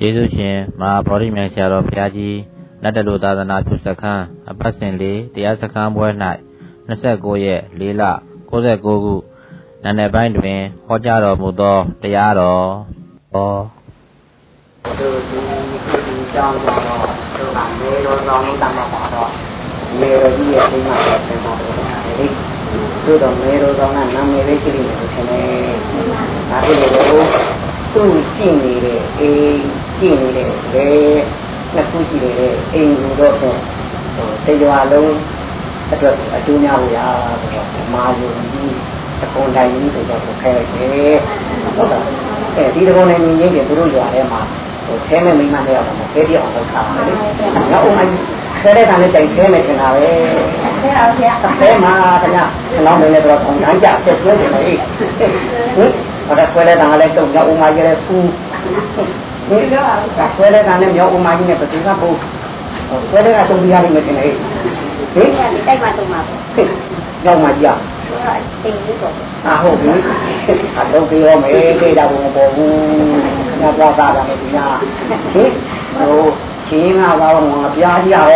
ယေရှုရှင်မဟာဗောဓိမြိုင်ဆရာတော်ဘုရားကြီးလက်တလူသာသနာပြုစခန်းအပတ်စဉ်လေးတရားစခန်းပွဲ၌29ရက်4လ69ခုနန္ဒပိုင်းတွင်ဟောကြားတော်မူသောတရားတော်ဟောတို့ဒီဒီကြောင်းတော့တို့ကမေရောဆောင်လို့တတ်မှာပါတော့မေရောကြီးရဲ့အိမ်မှာတော့ပြန်ပါတော့လေတို့တော့မေရောဆောင်ကနာမည်လေးကြည့်နေလို့ရှင်လေဒါဖြစ်လို့ သူ့ရှိနေတဲ့အိမ်ရှိနေတဲ့ဘယ်နှစ်ခုရှိနေတဲ့အိမ်ကိုတော့ဟိုတရားလုံးအတွက်အကျိုးများလို့ရဆိုတော့မာယုံကြီးအကုန်တိုင်းကြီးဆိုတော့ခဲလိုက်တယ်ဟုတ်ကဲ့အဲဒီတကုန်းနဲ့မြင်ချင်းတွေသူတို့ရွာထဲမှာဟိုခဲမဲ့မိမနဲ့အောင်ခဲပြအောင်လုပ်ထားတယ်လေနောက်ဦးမကြီးခဲတဲ့ကံနဲ့တိုင်ခဲမယ်ထင်တာပဲခဲအောင်ဆရာခဲမှာခင်ဗျခလောင်းနေတော့ကုန်တိုင်းကြဆက်ဆွဲတယ်လေဟင် ဘာသာဆွဲတဲ့ကံလည်းတုံရောက်ဦးမကြီးလည်းဖူးဒီတော့ဆွဲတဲ့ကံနဲ့မြောက်ဦးမကြီးနဲ့ပတိကပို့ဆွဲတဲ့ကတုံပြရတယ်မထင်လေဟင်တိုက်မှာတုံမှာပေါ့ရောက်မှကြာအိမ်လေးပေါ့အာဟုတ်ပြီအတော့ပြောမယ်ခေတာဘုံပေါ်ဘူးခဏသွားတာလည်းဒီနာဟင်ဟိုချင်းကဘာလို့ငါပြားကြရော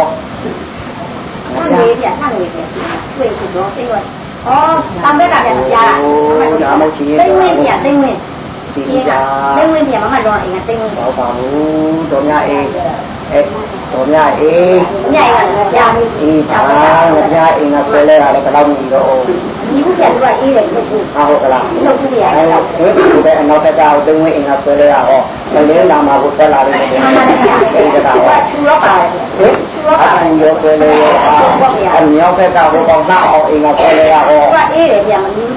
ငါလေးပြနှံ့နေတယ်တွေ့ခုတော့သိရောဩတံ ဘက်ကလည်းပြားတာဒါမှမဟုတ်ချင်းသိဝင်ပြသိဝင်သိဝင်ပြမမတော့အိမ်ကသိဝင်ဟုတ်ပါဘူးတော်များအိမ်အဲတော်များအေးညအိမ်ကကြားပြီးအေးပါညအိမ်ကဆွဲလဲရတယ်ဘယ်တော့မှမတော့ဒီခုကျတော့အေးတယ်ဖြစ်ဘူးဟာဟုတ်ကလားဟုတ်ကဲ့အဲဒီကအနောက်ဘက်ကသုံးဝင်းအိမ်ကဆွဲလဲရဟောမလင်းလာမှာကိုဆွဲလာလိမ့်မယ်အဲဒီကဟောသူရောပါတယ် ဟင်သူရောပါတယ်ရောဆွဲလဲရအမြောက်ဘက်ကဟိုကောင်သားအောင်အိမ်ကဆွဲလဲရဟောသူကအေးတယ်ပြန်မလို့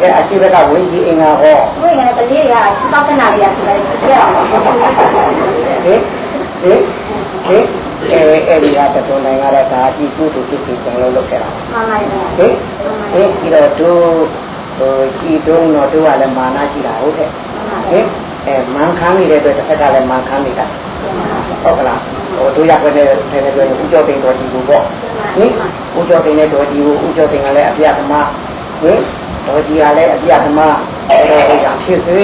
အဲအရှိဘက်ကဝင်းကြီးအင်္ဂါဟောဝင်းကလည်းကလေးတွေကသောက်ကနာတွေကဆိုလိုက်ပြောအောင်ဟင်ဟင်ဟင်အဲအဲ့ဒီဟာတော်နိုင်ရတဲ့ဒါအကြည့်ကုသိုလ်ဖြစ်ပြီးကျွန်တော်လုပ်ခဲ့တာမှန်ပါရဲ့ဟင်ဟင်ဒီတော့တို့ဟိုရှိတုံးတော့တို့ကလည်းမာနရှိတာဟုတ်တဲ့ဟင်အဲမန်ခမ်းနေတဲ့အတွက်တစ်ခါကလည်းမန်ခမ်းနေတာ ဟုတ်ကလားဟိုတို့ရခွင့်နဲ့ထဲနဲ့ပြောရင်ဥကြောသိတော်ဒီကိုပေါ့ဟင်ဥကြောသိနဲ့တော်ဒီကိုဥကြောသိကလည်းအပြတ်သမားဟင်တော်ဒီကလည်းအပြတ်သမားအဲဒါဖြစ်စေ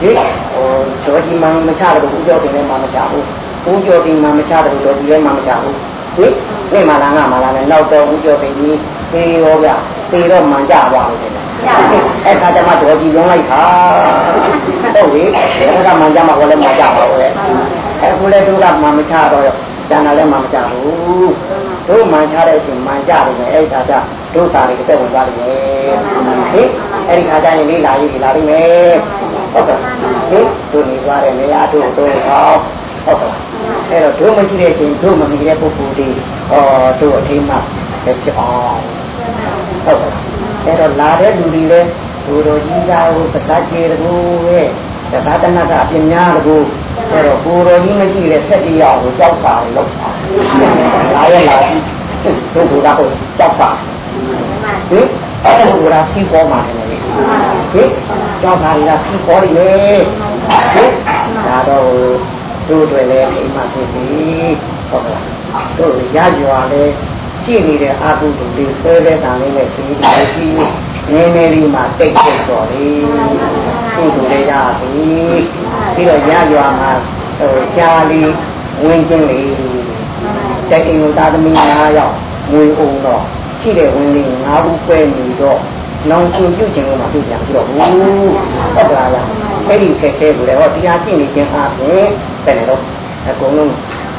ဟင်ဟိုတော်ဒီမှမချတော့ဥကြောသိနဲ့မှမချဘူးဦးကျော်တင်မှမချတယ်လို့ဒီလည်းမှမချဘူးဟိနေ့မှလာငါမှလာလဲနောက်တော့ဦးကျော်တင်ကြီးသေရောဗျသေတော့မှန်ကြပါလို့တဲ့အဲ့ခါကျမှတော်ကြီးလုံးလိုက်တာဟုတ်ပြီအဲ့ဒါမှန်ကြမှာကိုလည်းမှန်ကြပါဦးလေ အခုလည်းသူကမှန်မချတော့ကျန်တာလည်းမှန်မချဘူးတို့မှန်ချတဲ့အချိန်မှန်ကြတယ်အဲ့ဒါကတို့စာတွေတက်ဝင်သွားတယ်ဟိအဲ့ဒီခါကျရင်လေးလာရေးလာပြီမယ်ဟုတ်ကဲ့ဟိတို့နေသွားတယ်နေရာတို့တို့ဟောဟုတ်ကဲ့အဲ့တော့တို့မရှိတဲ့အချိန်တို့မမီတဲ့ပုဂ္ဂိုလ်တွေဟောတို့အထိမ်းမှဖြစ်အောင်ဟုတ်ကဲ့အဲ့တော့လာတဲ့လူတွေလည်းဒူတော်ကြီးသားကိုသက္ကကျေတကူရဲ့ သက္ကတနာကအပြင်းများတကူအဲ့တော့ကိုတော်ကြီးမရှိတဲ့ဆက်တရားကိုကြောက်တာလို့လာရလာတို့ကတော့ကြောက်တာဟင်အဲ့ဒါကစီပေါ်မှာတယ်လေဟင်ကြောက်တာကစီပေါ်တယ်ဟင်ဒါတော့တို့တွေလည်းအိမ်မှာဖြစ်ပြီဟုတ်ကဲ့တို့ရကြွားလည်းကြည့်နေတဲ့အာဟုတုတွေဆွဲတဲ့တန်လေးနဲ့ဒီလိုရှိနေနေဒီမှာတိတ်တိတ်တော်လေ ကုသိုလ်လေးရပြီပြီးတော့ရကြွားမှာဟိုရှားလေးဝင်ချင်းလေးတဲ့အိမ်ကိုသာသမီ9ယောက်ငွေအောင်တော့ရှိတဲ့ဝင်လေး9ဦးပဲနေတော့နောင်ရှင်ပြုတ်ခြင်းလို့မှပြုတ်ပြန်ပြီးတော့ဘူးဟုတ်ကဲ့လားအဲ့ဒီခက်ခဲကိုလည်းဟောတရားကျင့်နေခြင်းအပြင်တဲ့လေတော့အကုန်လုံး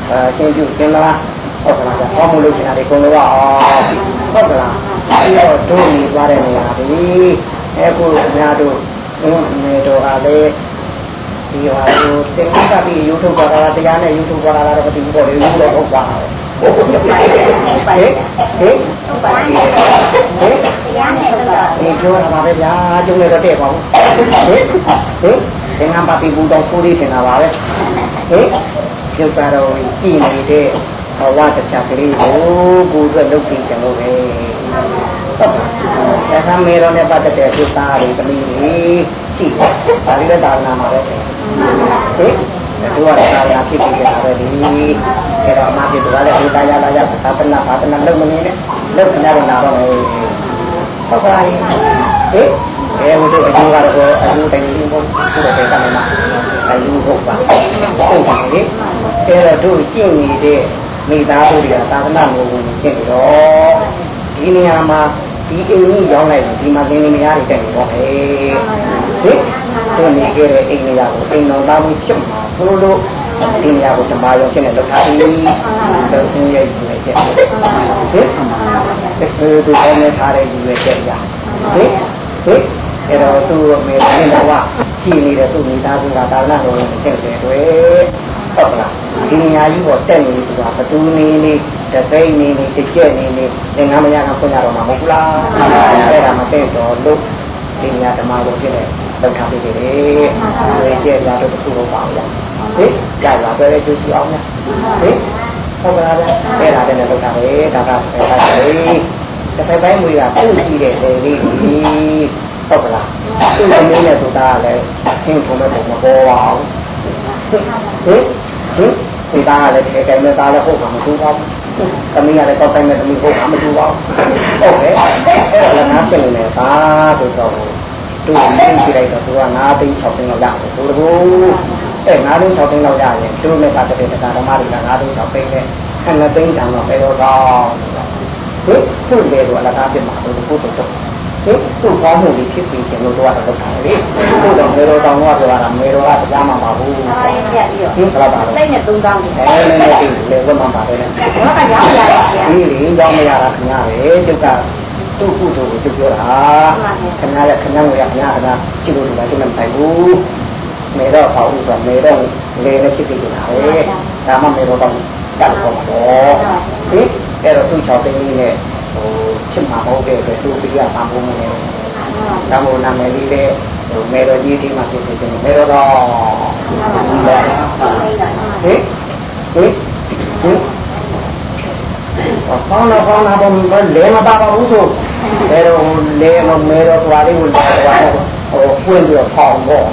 အရှင်ပြုတ်ခြင်းလားဟုတ်ကဲ့လားဟောမလို့ရှင်တာဒီအကုန်လုံးကဟုတ်ကဲ့လားပြီးတော့ဒုနေသွားတဲ့နေရာဒီအခုအများတို့ အင်းမေတော်အားလေဒီဟာကိုသင်္ကပ္ပိရုထုပါတာတရားနဲ့ရုထုပါတာတော့မသိဘူးပေါ့လေရုတော့ဟုတ်ပါဟဲ့ဟဲ့ဟဲ့ဟဲ့တရားနဲ့တော့ဒီပြောတာပါပဲဗျာကျုံရတော့တဲ့ပါဘူးဟဲ့ဟဲ့သင်္ကပ္ပိဘူတော်ကိုလေးတင်တာပါပဲဟဲ့ကျုပ်ကတော့ကြည်နေတဲ့ ဘဝတစ်ချက်ကလေးကိုကိုယ်အတွက်လုပ်ပြီးကြလို့ပဲဟုတ်ပါဒါကမေရောနဲ့ပတ်သက်တဲ့သုသားတွေတမီးတွေရှိတယ်ဒါလေးလည်းသာနာမှာပဲဟင်တို့ကလည်းသာနာဖြစ်ပြီးကြတာပဲဒီအဲ့တော့အမှဖြစ်သွားတယ်ဒီတရားလာရသာသနာဘာသနာလုပ်မနေနဲ့လုပ်ခဏတော့နာတော့မယ်ဟုတ်ပါရဲ့ဟင်အဲဟိုတို့အကျိုးကတော့အကျိုးတိုင်းလေးပေါ့သူ့တဲ့ကမ်းမှာအယူဟုတ်ပါဟုတ်ပါလေအဲတော့တို့ကျင့်နေတဲ့ မိသားစုတွေကသာသနာ့ကိုဝင်ကျင့်တော့ဒီနေရာမှာဒီအိမ်ကြီးရောက်လိုက်ဒီမှာသင်္ကေတများတွေတက်နေတော့ဟဲ့ဟင်တို့နေခဲ့တဲ့အိမ်နေရာကိုအိမ်တော်သားမှုဖြစ်မှာတို့တို့ဒီနေရာကိုဓမ္မရောဖြစ်နေလောက်ထားပြီးတော့ဆင်းရဲယူနေကြဟင်ဒီလိုကောင်းနေထားတဲ့ယူနေကြရဟင်ဟင်အဲ့တော့သူ့အမေနဲ့တော့ရှိနေတဲ့သူ့မိသားစုကသာသနာတော်ကိုတက်တယ်တွေ့ ဟုတ်လားဒီနေရာကြီးပေါ်တက်နေဆိုတာဘသူနေနေတသိနေနေတကြက်နေနေသင်္ကန်းမရကဖွင့်ရတော့မှာမဟုတ်လားအဲ့ဒါမသိတော့လို့ဒီနေရာဓမ္မကိုဖြစ်နေလောက်ထားပြီးတယ်ဝေကျက်လာတော့သူ့ဘုရားဟင်ကြာလာပဲကျူးအောင်လားဟင်ဟုတ်ပါလားအဲ့ဒါလည်းလောက်ထားပဲဒါကပဲဒါပဲတစ်ဖက်ပိုင်းမွေးတာပုံကြည့်တဲ့လေလေးဟုတ်ကလားသူ့သမီးနဲ့ဆိုတာကလည်းသင်ထုံးမဲ့ပုံမပေါ်ပါဘူး ဟင်ဟင်ဒီသားကလည်းထဲတိုင်းမဲ့သားလည်းဟုတ်မှာမတူပါဘူးသမီးကလည်းကောက်တိုင်းမဲ့သမီးဟုတ်မှာမတူပါဘူးဟုတ်ကဲ့အဲ့တော့လည်းငါဖြစ်နေတယ်ပါဆိုတော့သူ့ကိုသိကြည့်လိုက်တော့သူက9သိန်း6သိန်းလောက်ရတယ်ဆိုတော့အဲ9သိန်း6သိန်းလောက်ရရင်သူ့နဲ့ပတ်သက်တဲ့တရားဓမ္မတွေက9သိန်း6သိန်းနဲ့12သိန်းတောင်တော့ပဲတော့ကောင်းဟင်သူ့လေတော့အလကားပြမှာလို့ဘုရားတော့ သူသူ့ကောင်းမှုတွေဖြစ်ပြီးကျွန်တော်တို့ကတော့လုပ်တာလေသူ့တော့မေတော်တောင်ကပြောတာမေတော်ကတရားမှမပါဘူးဟာရပြပြီးတော့ဟင်ဘယ်တော့ပါလဲစိတ်နဲ့သုံးတောင်းတယ်အဲလည်းလည်းဒီလေဝတ်မှပါတယ်လေဘာကရောက်ရလဲဗျာဒီလေကြောင်းမရတာခင်ဗျားပဲကျုပ်ကသူ့ကုသိုလ်ကိုကျုပ်ပြောတာခင်ဗျားလည်းခင်ဗျားကိုရခင်ဗျားကကြည့်လို့ဒီမှာကျုပ်လည်းမတိုင်ဘူးမေတော့ပေါ့ဦးဆိုမေတော့လေလည်းဖြစ်ပြီးနေတာပဲဒါမှမေတော့တော့ ကြတ်တော့တော့ဟင်အဲ့တော့သူ့6သိန်းကြီးနဲ့ဟိုဖြစ်မှာမဟုတ်တဲ့အတွက်သူ့ပြရမှာမဟုတ်ဘူးလေဒါမို့နာမည်လေးလည်းဟိုမေတော်ကြီးဒီမှာဖြစ်ဖြစ်နေမေတော်တော့ဟင်ဟင်ဟင်ဟင်ပေါင်းတော့ပေါင်းတာပေါ့လဲမပါပါဘူးဆိုအဲတော့လဲမမဲတော့သွားလေးကိုလဲသွားဟိုပွင့်ပြီးတော့ဖောင်းပေါ့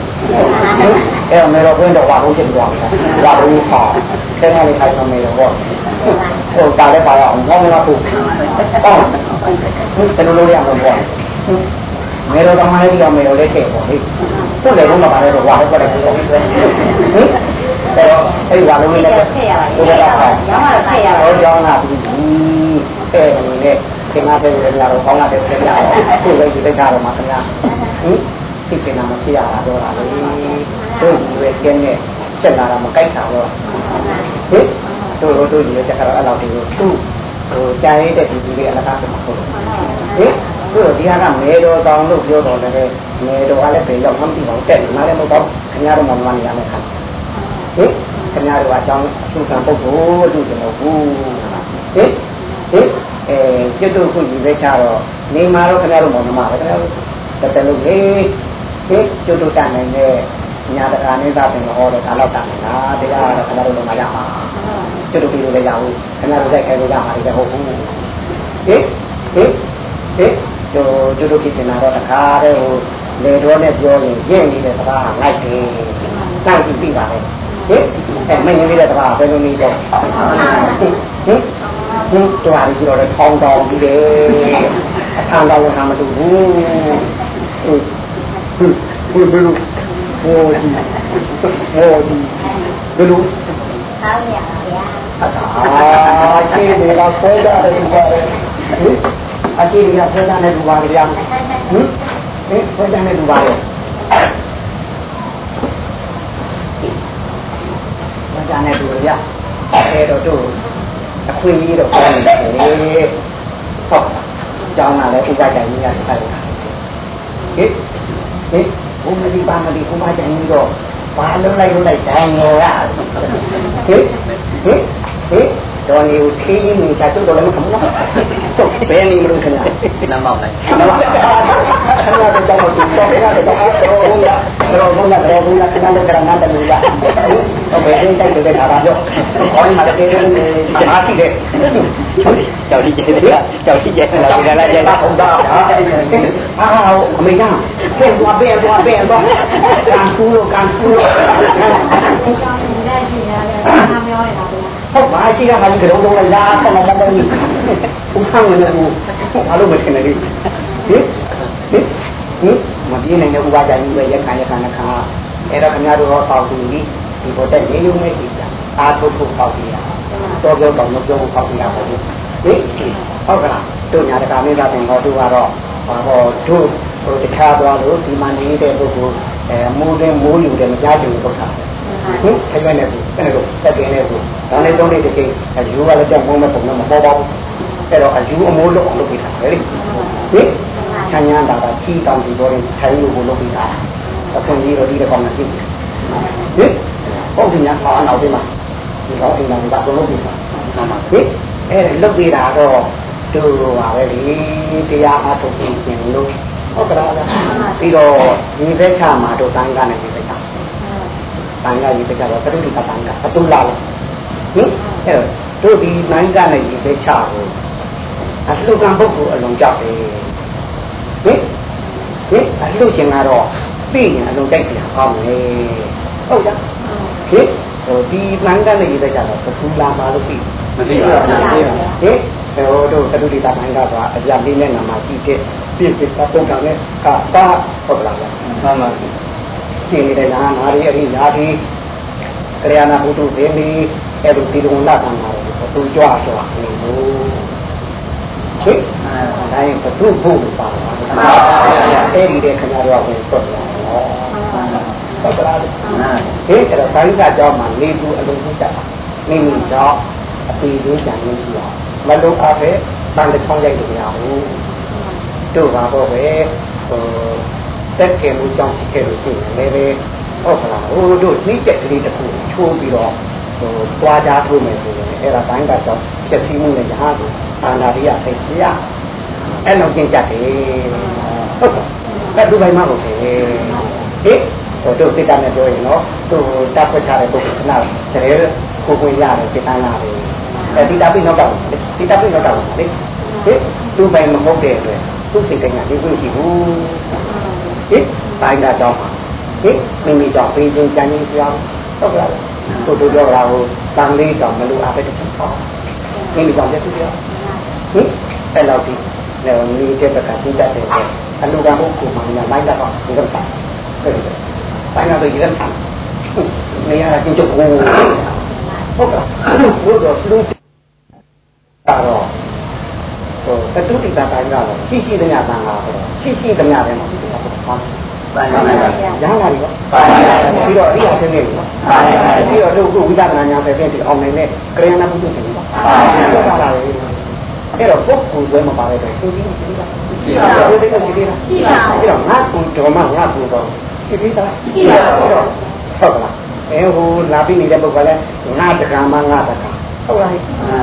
အဲမဲတော့ပွင့်တော့ဝါဟုတ်ဖြစ်သွားတယ်ဝါဘူးဖောင်းဆဲမလေးခိုင်းတော့မဲတော့ပေါ့ဟိုတာလည်းပါတော့ဘောင်းမလားဟုတ်ပေါင်းဘယ်လိုလုပ်ရမလဲပေါ့မဲတော့တမလေးကြောင့်မဲတော့လေးထည့်ပေါ့ဟိကိုယ်လည်းဘုမပါလဲတော့ဝါဟုတ်ပါတယ်ဟင်အဲတော့အဲ့ဝါလုံးလေးလည်းထည့်ရပါဟိုလေကရောင်းတော့ရထည့်ရပါဟောကြောင်းလာပြီအဲ့ဒီနဲ့ခင်ဗျားတဲ့လည်းလာတော့ကောင်းလာတယ်ခင်ဗျာကိုယ်လည်းဒီတက်ကြတော့မှာခင်ဗျာဟင်သိကျင်တာမဖြစ်ရတာတော့လားလေ တို့ဒီပဲကျင်းနဲ့ဆက်လာတာမကြိုက်တာတော့ဟင်တို့တို့တို့ဒီတက်ကြတော့အဲ့လောက်ဒီကိုသူ့ဟိုကြာရတဲ့ဒီဒီလေးအလကားစမှာဟုတ်ဟင်တို့ဒီဟာကမဲတော်တောင်လို့ပြောတော်လည်းမဲတော်ကလည်းပြေရောက်မှမသိပါဘူးတက်နေမှလည်းမဟုတ်တော့ခင်ဗျားတို့မှမနေရမယ်ခါဟင်ခင်ဗျားတို့အကြောင်းအထူးကံပုဂ္ဂိုလ်တို့ကျွန်တော်ဘူးဟင်ဟင်အဲကျွတ်တို့ခုယူခဲ့ကြတော့နေမှာတော့ခင်ဗျားတို့မောင်နှမပဲခင်ဗျားတို့တက်တယ်လို့လေဟင်ကျွတ်တို့တတ်နိုင်တဲ့ ညာတကာနဲ့သာပင်ဟောတော့ဒါတော့တတ်နေတာတရားကတော့ခင်ဗျားတို့လုံးမရပါကျွတ်တို့ပြီးလို့လည်းရဘူးခင်ဗျားတို့တက်ခဲလို့ရမှာလည်းဟုတ်ဘူးဟင်ဟင်ဟင်တို့ကျွတ်တို့ဖြစ်နေတာတော့တခါတည်းဟိုလေတော်နဲ့ပြောရင်ရင့်နေတဲ့စကားငိုက်တယ်ငိုက်ပြီးပြီပါလေဟင်အဲမင်းကြီးတဲ့တကားဘယ်လိုနေတော့ဟင်ဟင်ဟင်တော်ရီကြီးတော့ထောင်းတောင်းပြီးတယ်အထံတော်ကမတူဘူးဟင်ဟင်ဘယ်လို ဟိုဒီဟိုဒီဘယ်လိုဆောင်းရပါဗျာအာရှိနေတာဆွဲကြတယ်ဒီပါလေဟင်အရှိတွေကဆွဲကြတယ်ဒီပါလေဗျာဟင်ဟင်ဆွဲကြတယ်ဒီပါလေဆွဲကြတယ်ဒီဗျာအဲတော့တို့အခွင့်အရေးတော့ကောင်းနေတယ်ဟုတ်ကျောင်းကလည်းဥပဒေကြီးရတယ်ဆိုင်ဟင်ဟင် ဘုမဒီပါမဒီဥပဒေကြီးတော့ဘာလုံးလိုက်လုံးလိုက်တိုင်းရောရဟင်ဟင် ဟင်တော်နေကိုခေးကြီးနေတာကျုပ်တော်လည်းမခံဘူးတော့ဘယ်နေမလို့ခင်ဗျာနမ်းမောက်လိုက်ခဏတော့ကြောက်တော့တော့ခဏတော့တော့ဘုရားတော့ဘုရားတော့ဘုရားခဏတော့ကရနာတယ်လို့ရတော့ဘယ်ရင်တိုက်တဲ့ခါတော့ဘောင်းမှာတကယ်လို့အားရှိတယ်ကြောက်တိကျတဲ့ကြောက်တိကျတဲ့လာလာလာကျဟုတ်တာအာအမေကပြန်သွားပြန်သွားပြန်သွားကန်ကူလို့ကန်ကူလို့ဆောင်းနေတဲ့ရှင်ရတယ်နာမည်ရောရပါဗျာ ဟုတ်ပါရှိရမှာဒီကတော့တော့လာဆက်လာတယ်ဦးဆောင်နေတယ်ဘာလို့မထင်လဲဟင်ဟင်ဟင်မပြေးနိုင်တဲ့ဥပါဒကြီးပဲရက်ခံရက်ခံနဲ့ခံအဲ့တော့ခင်ဗျားတို့ဟောပေါက်ပြီးဒီဘောတက်နေရုံနဲ့ကြည့်ကြအာထုတ်ဖို့ပေါက်ပြရတော့ပြောတော့မပြောဖို့ပေါက်ပြရပါဘူးဟိဟုတ်ကလားတို့ညာတကာမိသားတင်ဟောတို့ကတော့ဟောတို့ဟိုတခြားသွားလို့ဒီမှာနေတဲ့ပုဂ္ဂိုလ်အဲမိုးတဲ့မိုးယူတယ်မကြားချင်ဘူးပုဂ္ဂိုလ် ဟုတ်ထိုင်ရနေဘူးအဲ့ဒါကိုတက်ပြင်းနေဘူးဒါနဲ့တော့နေတကယ်အယူကလည်းကြောက်မုန်းမဲ့ပုံနဲ့မပေါ်ပါဘူးအဲ့တော့အယူအမိုးလို့အောင်လုပ်ပြတာလေဟိချမ်းညာတာကချီတောင်ဒီပေါ်ရင်ထိုင်လို့ကိုလုပ်ပြတာအခုကြီးတော့ဒီကောင်မရှိဘူးဟိဟုတ်ပြီညာဟောအနောက်ဒီမှာဒီကောင်အိမ်တော်ကတော့လုပ်ပြတာဟိအဲ့လုပ်ပြတာတော့တို့ပါပဲလေတရားအားထုတ်ပြီးရှင်လို့ဟုတ်ကဲ့ပြီးတော့ဒီဘက်ချမှာတို့တိုင်းကနေဒီဘက်ချ တိုင်းကဒီဘက်ချတော့သတုတိကတိုင်းကသတုလာလို့ဟင်အဲ့တော့တို့ဒီတိုင်းကနေဒီဘက်ချကိုအလှကံပုဂ္ဂိုလ်အလုံးကြောက်တယ်ဟင်ဟင်အလှရှင်ကတော့သိရင်အလုံးတိုက်ကြကောင်းတယ်ဟုတ်ကြဟင်ဟိုဒီတိုင်းကနေဒီဘက်ချတော့သတုလာမှာလို့ပြီးမသိပါဘူးဟင်ဟိုတို့သတုတိကတိုင်းကတော့အပြလေးနဲ့နာမရှိတဲ့ပြည့်ပြည့်ပုံကလည်းကတာဟုတ်လားမှန်ပါ ရှင်းနေတဲ့နာနာရီအရိယာဒီကရယာနာဘုဒ္ဓဒေမီအဲ့လိုဒီလိုလာတာမှာသူကြွားကြွားနေလို့ဟိအဲဒါရင်ဘုဒ္ဓဘုပါအဲ့ဒီတဲ့ခင်ဗျားတို့ကဝင်သွတ်လာတော့ဟုတ်လားဟိအဲ့တော့ဆိုင်ကကြောင်းမှာနေသူအလုံးစုတက်တာနေနေတော့အပေလေးကြံနေရှိအောင်မလုံအားပဲတန်တစ်ချောင်းရိုက်လို့မရဘူးတို့ပါတော့ပဲဟို တက်ကဲမှုကြောင့်ဖြစ်ခဲ့လို့ရှိရင်လည်းပဲဟုတ်ကလားဟိုတို့နှိမ့်ချက်ကလေးတစ်ခုချိုးပြီးတော့ဟိုတွားကြထိုးမယ်ဆိုရင်အဲ့ဒါတိုင်းကကြောင့်ချက်စီမှုနဲ့ရဟန်းကိုအာနာရိယသိရအဲ့လိုကျင့်ကြတယ်ဟုတ်ကဲ့အဲ့ဒီဘိုင်းမှာဟုတ်တယ်ဟိဟိုတို့စိတ်တနဲ့ပြောရင်တော့သူတပ်ဖွဲ့ချတဲ့ပုဂ္ဂိုလ်ကနာတရေကိုကိုရတယ်စိတ်တန်းရတယ်အဲဒီတပ်ပြီးနောက်တော့ဒီတပ်ပြီးနောက်တော့လေဟိသူ့ဘိုင်းမဟုတ်တဲ့အတွက်သူ့စိတ်ကညာဒီကိုရှိဘူး ဟိတိုင်းတာကြောင့်ဟိမိမိကြောင့်ပေးခြင်းကြံခြင်းကြောင့်ဟုတ်ကဲ့ကိုတို့ပြောတာကိုတန်လေးကြောင့်မလို့အားပဲတစ်ချက်ပေါ့မိမိကြောင့်ပြည့်စုံရောဟိအဲ့လောက်ဒီနေတဲ့ဘက်ကသိတတ်တယ်အလူကဟုတ်ကိုမှညာလိုက်တော့ဒီတော့ဟုတ်တယ်တိုင်းတော့ဒီကထမ်းနေရာချင်းချုပ်ကိုဟုတ်ကဲ့ဘုရားလူတာတော့ ဟိုတတုတိတာတိုင်းကတော့ရှိရှိတဲ့ညာတန်လာဆိုတော့ရှိရှိတဲ့ညာတဲ့မှာဒီကတော့ပါပိုင်းပါရရလာပြီပေါ့ပြီးတော့အရိယာသင်းနေပြီပေါ့ပြီးတော့တို့ကဝိဒနာညာပဲတဲ့ဒီအောင်နေတဲ့ကရဏဘုဒ္ဓရှင်ပေါ့ဟုတ်ပါလားအဲ့တော့ပုဂ္ဂိုလ်ပဲမပါတဲ့သူကြီးရှိတာရှိပါဘူးဒီလိုရှိတာရှိပါဘူးအဲ့တော့ငါကူတော်မှငါကူတော့ရှိသေးတာရှိပါဘူးဟုတ်ကလားအဲဟိုလာပြီးနေတဲ့ပုဂ္ဂိုလ်လည်းငါတက္ကမငါတက္က ဟုတ်လား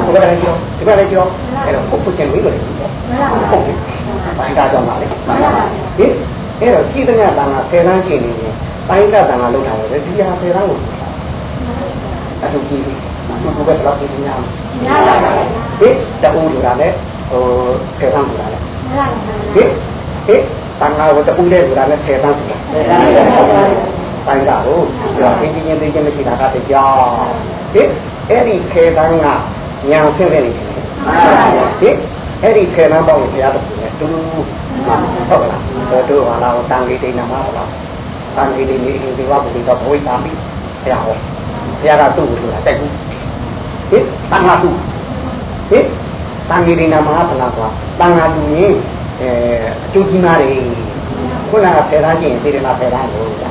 ဟုတ်ကဲ့ကြောဒီကလည်းကြောအဲ့တော့ပုဂ္ဂိုလ်ချင်းဝိလို့ဟုတ်ဟုတ်ပိုင်းတာကြောင့်ပါလေဟင်အဲ့တော့ကြည်တဲ့တန်က10တန်းကျင်နေရင်ပိုင်းတာတန်ကလောက်ထားတယ်ဒီဟာ10တန်းကိုအဲ့ဒါကြည့်ဘုရားတော့ဒီညာညာပါဟင်တူလူလာလေဟို10တန်းလူလာလေဟင်ဟင်တန်ဃာကိုတူတဲ့လူလာလေ10တန်းလူလာ ပိုင်းတာကိုပြောင်းပြင်းပြင်းပြင်းပြင်းမရှိတာကတရားဟင်အဲ့ဒီခေတန်းကညာဆင်းတဲ့နေတယ်ဟင်အဲ့ဒီခေတန်းပေါ့ကိုဘုရားတပည့်နဲ့တူဟုတ်ကလားတို့ဟာလာတန်လေးတိန်နာမှာလားတန်လေးတိန်နေဒီဝဘုရားဘဝိတာမိဘုရားဟောဘုရားကသူ့ကိုဆိုတာတိုက်ဘူးဟင်တန်ခါသူဟင်တန်လေးတိန်နာမှာဘလားကွာတန်ခါသူရင်အဲအကျိုးကြီးမားတယ် ခုနကဆယ်တန်းကျင်စေတနာဆယ်တန်းကိုဟ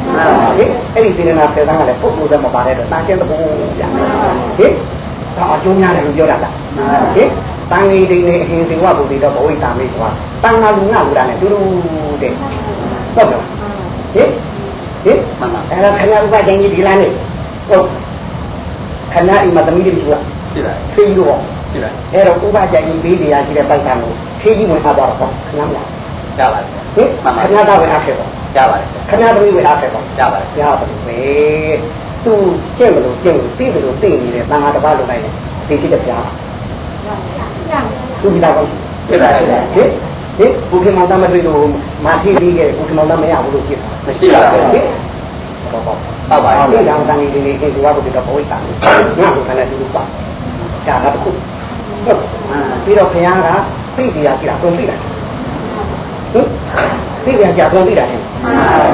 င်အဲ့ဒီစေတနာဆယ်တန်းကလည်းပုဂ္ဂိုလ်သက်မပါတဲ့အတွက်တန်ကျင်တဲ့ဘုံဟင်ဒါအကျိုးများတယ်လို့ပြောတာလားဟင်တန်ကြီးတိန်နေအဟင်စေဝဘုဒ္ဓတော့ဘဝိတာမေဆိုတာတန်ဃာလူငါလူတာနဲ့တူတူတဲ့ဟုတ်ကဲ့ဟင်ဟင်အဲ့ဒါခဏဥပဒေကြီးဒီလားနေဟုတ်ခဏအိမ်မှာသမီးတွေရှိလားရှိတယ်ဖေးလို့ရှိတယ်အဲ့တော့ဥပဒေကြီးဘေးတရားရှိတဲ့ပိုက်ဆံကိုဖေးကြီးဝင်ထားတော့ခဏမလား ရပါတယ်ဟင်ခဏတော့ဝင်အားခဲ့ပါရပါတယ်ခဏသမီးဝင်အားခဲ့ပါရပါတယ်ရပါတယ်ပဲသူကျင့်မလို့ကျင့်လို့သိတယ်လို့သိနေတယ်တန်ခါတစ်ပါးလိုလိုက်တယ်ဒီဖြစ်တဲ့ပြားသူဒီတော့ဖြစ်တယ်ဟင်ဟင်ဘုခင်မောင်သားမတွေ့လို့မာထိပြီးခဲ့ဘုခင်မောင်သားမရဘူးလို့ဖြစ်တာမရှိပါဘူးဟင်ဟုတ်ပါဟုတ်ပါဒီတော့တန်ကြီးလေးလေးဒီဝါဘုရားဘဝိတာငါ့ကိုခဏတူပါဒါကတခုပြီးတော့ဘုရားကသိတရားရှိတာသုံးသိတာ ဟင်သိပြန်ကြာဆုံးသိတာဟဲ့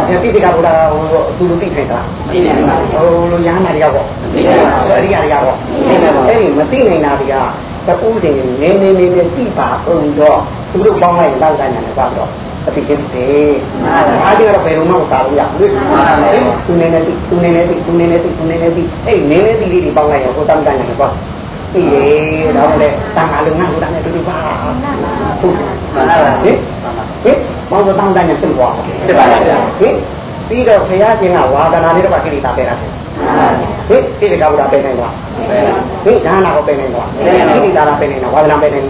အဲသိတဲ့ကဘုရားဟိုသူလူသိခိုင်းတာသိတယ်ဟိုလိုရဟန္တာတွေကပေါ့သိတယ်အရိယာတွေကပေါ့အဲ့ဒီမသိနိုင်တာတွေကတူးတယ်နင်းနေနေနေသိပါအောင်တော့သူတို့ပေါင်းလိုက်လောက်တိုင်းနဲ့ပါတော့အတိကျတယ်အားကြတော့ဘယ်လိုမှမသာဘူးရဘူးသူနေနေသူနေနေသူနေနေသူနေနေအဲ့နေနေဒီလေးတွေပေါင်းလိုက်ရောဟိုတမ်းတိုင်းနဲ့ပေါ့ သိတယ်တော့လေတန်ခါလုံးငါ့ဟိုတမ်းနဲ့တူတူပါဟုတ်ဟင်ဟင်မောင်တော့တမ်းတိုင်းနဲ့သိသွားတယ်ပါလားဟင်ပြီးတော့ဘုရားရှင်ကဝါဒနာလေးတော့ကိလေသာပယ်တာဟင်ကိလေသာဘုရားပယ်နိုင်သွားဟင်ဒါနာကိုပယ်နိုင်သွားကိလေသာပယ်နိုင်တာဝါဒနာပယ်နိုင်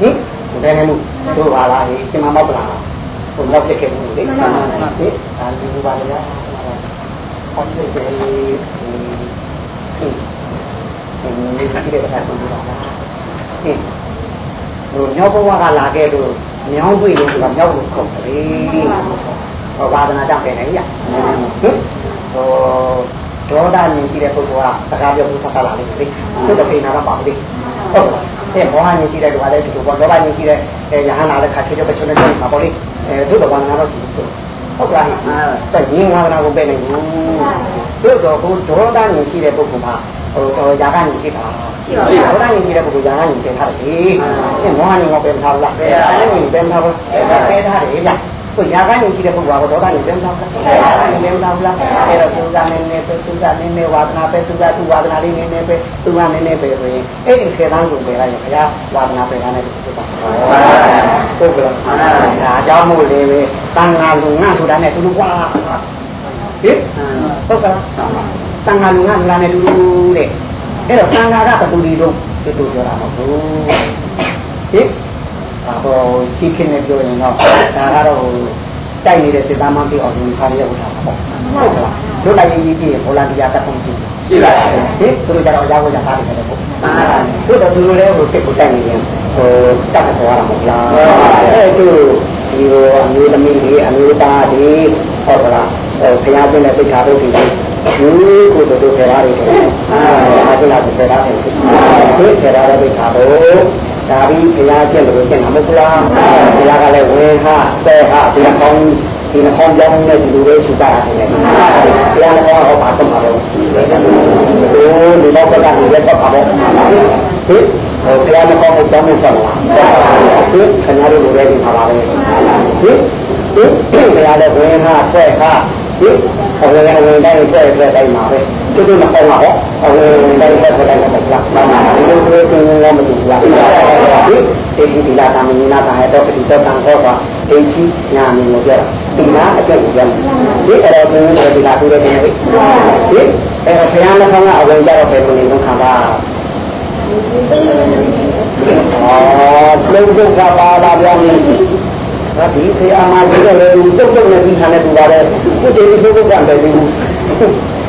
ဟင်ဘယ်နဲ့မှုတို့ပါလားဒီရှင်မမောက်ပလာဟိုလောက်ဖြစ်ခဲ့မှုလေဟင်ဒါဒီပါလေဟောတဲ့ဒီ ဟင်ဒီကိလေသာဆုံးပါလားဟင်ဟိုညောဘဝကလာခဲ့လို့ညောင်းတွေ့လို့ဆိုတာမြောက်လို့ခုတ်တယ်ဟောပါဒနာကြောင့်ပဲနေရဟင်ဟိုဒေါသမြင်ကြည့်တဲ့ပုဂ္ဂိုလ်ကစကားပြောဖို့ဆက်လာလိမ့်မယ်လေသူ့တပိနာကပါလိမ့်ဟုတ်ကဲ့အဲဘောဟမြင်ကြည့်တဲ့လူကလည်းဒီလိုပေါ့ဒေါသမြင်ကြည့်တဲ့ရဟန္တာလည်းခါချေတဲ့ပချုံနဲ့မှာပေါ့လေအဲသူ့ဘဝနာတော့ဒီလိုဟုတ်ကဲ့အဲ့ရင်းဝါဒနာကိုပဲနေဘူး တို့တော့ဘုဒေါသမြင်ကြည့်တဲ့ပုဂ္ဂိုလ်မှာဟိုຢာကနေကြည့်တာဒေါသမြင်ကြည့်တဲ့ပုဂ္ဂိုလ်ຢာကနေသင်ထားတယ်အဲမောဟနေတော့ပြန်ထားလားအဲအဲ့ဒီပြန်ထားဘူးအဲထားတယ်ဗျကိုညာကနေရှိတဲ့ပုဂ္ဂိုလ်ကတော့ဒေါသနဲ့ပြန်တော့တယ်ပြန်တော့လားအဲ့တော့သူကနည်းနည်းပဲသူကနည်းနည်းဝါဒနာပဲသူကသူဝါဒနာလေးနည်းနည်းပဲသူကနည်းနည်းပဲဆိုရင်အဲ့ဒီခေတ္တကိုပဲလိုက်ရင်ဘုရားဝါဒနာပဲရတဲ့ဖြစ်ပါဟုတ်ကဲ့ဒါအကြောင်းမို့လေပဲတန်ဃာလူငါဆိုတာနဲ့သူတို့ကွာ ဟင်ဟုတ်ကဲ့တန်ဃာလူငါလာနဲ့တူတဲ့အဲ့တော့တန်ဃာကဘယ်သူတွေတော့သူတို့ပြောတာမဟုတ်ဘူးဟင်ဟောရှိခင်းနေပြောရင်တော့ဒါကတော့တိုက်နေတဲ့စေတမန်ပြအောင်ဒီခါရဥထားတာပေါ့ဟုတ်ကလားတို့လိုက်ရင်ကြီးဗောလန်တီယာတက်ဖို့ရှိတယ်ရှိပါဟင်သူတို့ကြတော့ရောက်ရတာတယ်ပေါ့တို့တော့သူတို့လည်းဟိုစစ်ကိုတိုက်နေရင်ဟိုတက်ဖို့ရတာမဟုတ်လားအဲ့သူဒီဟိုအမျိုးသမီးတွေအမျိုးသားတွေဟုတ်က လားအဲဘုရားကျင့်တဲ့သိက္ခာပုဒ်တွေဒီကိုတို့တို့ဖယ်ရတယ်အာအားကျလာဖယ်ရတယ်ဒီဖယ်ရတဲ့သိက္ခာပုဒ်ဒါပြီးဘုရားကျင့်လို့ကျင့်တာမဟုတ်လားဘုရားကလည်းဝေဟဆဲဟဒီကောင်းဒီနှောင်းကြောင်းနဲ့ဒီလိုလေးရှိတာတယ်ဘုရားကတော့ဟောပါတော့မှာတော့ဒီလိုတော့ကနေရက်တော့ပါတော့ဟင်ဟိုဘုရားမကောင်းမှုတောင်းမှုဆက်လာဟင်ခဏလေးလိုလေးဒီမှာပါပဲဟင်ဟင်ဘုရားလည်းဝေဟဆဲဟ ဟင်အဝေအဝေတိုင်းဆွဲဆွဲတိုင်းမှာပဲသူတို့မကောင်းပါဘူးအဝေအဝေတိုင်းဆွဲဆွဲတိုင်းမှာပါဒီလိုလိုသင်္ဘောမတူဘူးလားဒီဒီဒီလာသမီးနာကဟဲ့တော့ဒီတော့တန်ခေါ်ပါဒိဋ္ဌိညာမင်းကိုပြောဒီနာအကျက်ကိုပြောဒီအဲ့တော့သင်္ဘောဒီလာတူတဲ့နေပြီဒီအဲ့တော့ဘုရားမကောင်းကအဝေကြတော့ပဲကိုနေလုံးခံပါအော်လုံးလုံးကပါလာပြန်ပြီ ဒါဒီဆရာမကြီးကလည်းတုတ်တုတ်နဲ့ပြီးထားနေတူပါတယ်ခုချိန်ဒီဘုရားကလည်းဒီ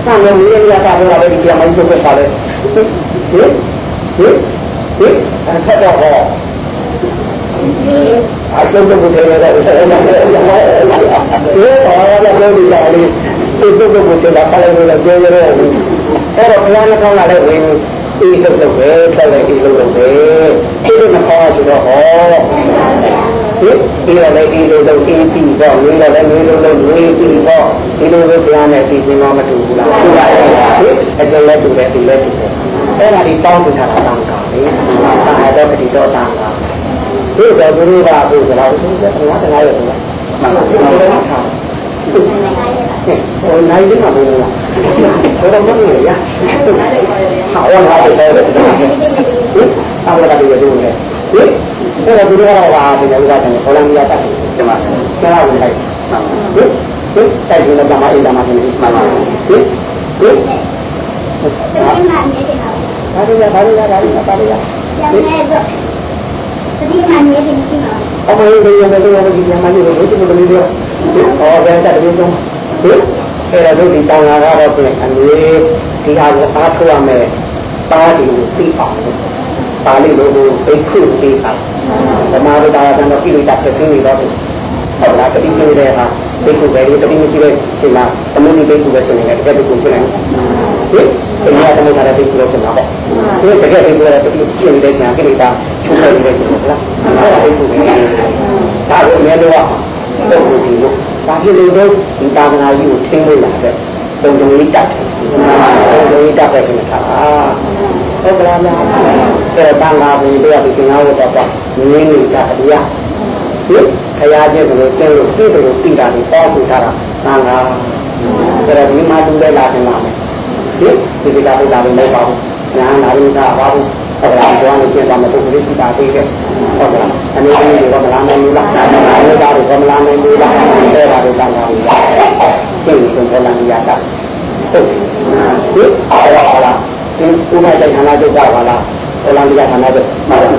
ဆံလို့ရရတာတော့လည်းဒီဆရာမကြီးတုတ်ပါလေဟင်ဟင်ဟင်အဲ့ဆက်တော့ဟောအကျုံးတုတ်ကိုလည်းတော့ဆက်ရမယ်ဒီတော့လည်းဒီလိုလေးဒီတုတ်ကိုလည်းပါလိုက်လို့ပြောရတော့အဲ့တော့ဘုရားနဲ့ကောင်းလာတဲ့ဝင်အေးလို့လုပ်ပဲဆက်လိုက်အေးလို့လုပ်ပဲဒီလိုမခေါ်ဆိုတော့ဟော ဒီဒီလိုလည်းဒီလိုလုပ်အေးပြီးတော့ဝင်းတော့လည်းဝင်းလို့လုပ်ဝင်းပြီးတော့ဒီလိုလိုပြန်နေပြီးရှင်မမတူဘူးလားတူပါရဲ့ဒီအကျလည်းတူတယ်ဒီလည်းတူတယ်အဲ့ဒါဒီတောင်းပန်တာတန်ကာလေအာတော့ပတိတော့တန်ကာဒီတော့သူတို့ကအခုဆိုတော့သူကဘာတနာရလဲမှန်ပါဘူးဟိုနိုင်တယ်မှာဘယ်လိုလဲဘယ်တော့မှမရရဟာဝါဟာတယ်ဟင်အားရတာဒီလိုလေဟင် အဲ့တော့ဒီလိုကတော့ပါဒီလိုကတည်းကဟောလန်ဒီယာတက်တယ်မှာဆရာဝင်လိုက်ဟင်ဟင်တိုက်ကြည့်တော့မှအိမ်သားမှနေမှာပါဟင်ဟင်ဒါရီယာဒါရီယာဒါရီယာဒါရီယာဒါရီယာသတိမှန်နေတယ်ရှိမှာအမေဒီရမယ်လို့ဒီရမယ်လို့ဒီလိုမျိုးပြောဟောဘယ်တက်တယ်ဆုံးဟင်အဲ့ဒါတို့ဒီတောင်းလာတော့ပြင်အနေဒီဟာကိုအားထုတ်ရမယ်ပါးဒီကိုသိအောင်ပါ ဠိလိုကိုဘိက္ခုသိအောင်ဓမ္မဝိဒါယကတော့ကိလေသာဖြစ်နေတော့ဟုတ်လားတတိယတဲ့ဟာဘိက္ခုပဲဒီတတိယရှိတဲ့ချိန်မှာသမုဒိဘိက္ခုပဲဆိုနေတယ်တကယ်ဘိက္ခုဖြစ်နေဟင်ဒီမှာသမုဒ္ဒရာဘိက္ခုလို့ဆိုတာပေါ့ဒီတကယ်ဘိက္ခုလည်းတတိယရှိနေတဲ့ညာကိလေသာချုပ်နေတယ်ဆိုတော့လားအဲ့ဒါဘိက္ခုပဲဒါကိုအများတော့ပုဂ္ဂိုလ်ကြီးလို့ဒါဖြစ်လို့ဒီသာသနာကြီးကိုထင်းလို့လာတဲ့ပုံစံလေးတတ်တယ်ပုံစံလေးတတ်တဲ့ခင်ဗျာ ဟုတ်ကလားများအဲတန်ခါဘူးတရားဒီသင်္ဃဝတ္တကနင်းနေတာတရားဒီခရာကျတဲ့ကိုကျင်းလို့သိတယ်လို့သိတာကိုပေါင်းထူထားတာတန်ခါအဲ့ဒါဒီမှာတူလဲလာတယ်မှာဒီဒီကဘုရားလည်းမပေါ့ညာနာရိသာပါဘူးဟုတ်လားဘုရားနဲ့ပြန်တာမဟုတ်ဘူးသိတာသိတယ်ဟုတ်လားအနေနဲ့ဒီကမလာနိုင်ဘူးလားအနေနဲ့ဒါကိုမလာနိုင်ဘူးလားအဲ့ဒါကိုတန်ခါဘူးသိရင်ဆုံးလာရတာဟုတ်ဒီအားရလား ဒီဥမတဲ့ဌာနကျပါလားဟောလာဒီကဌာနကျမှာဟင်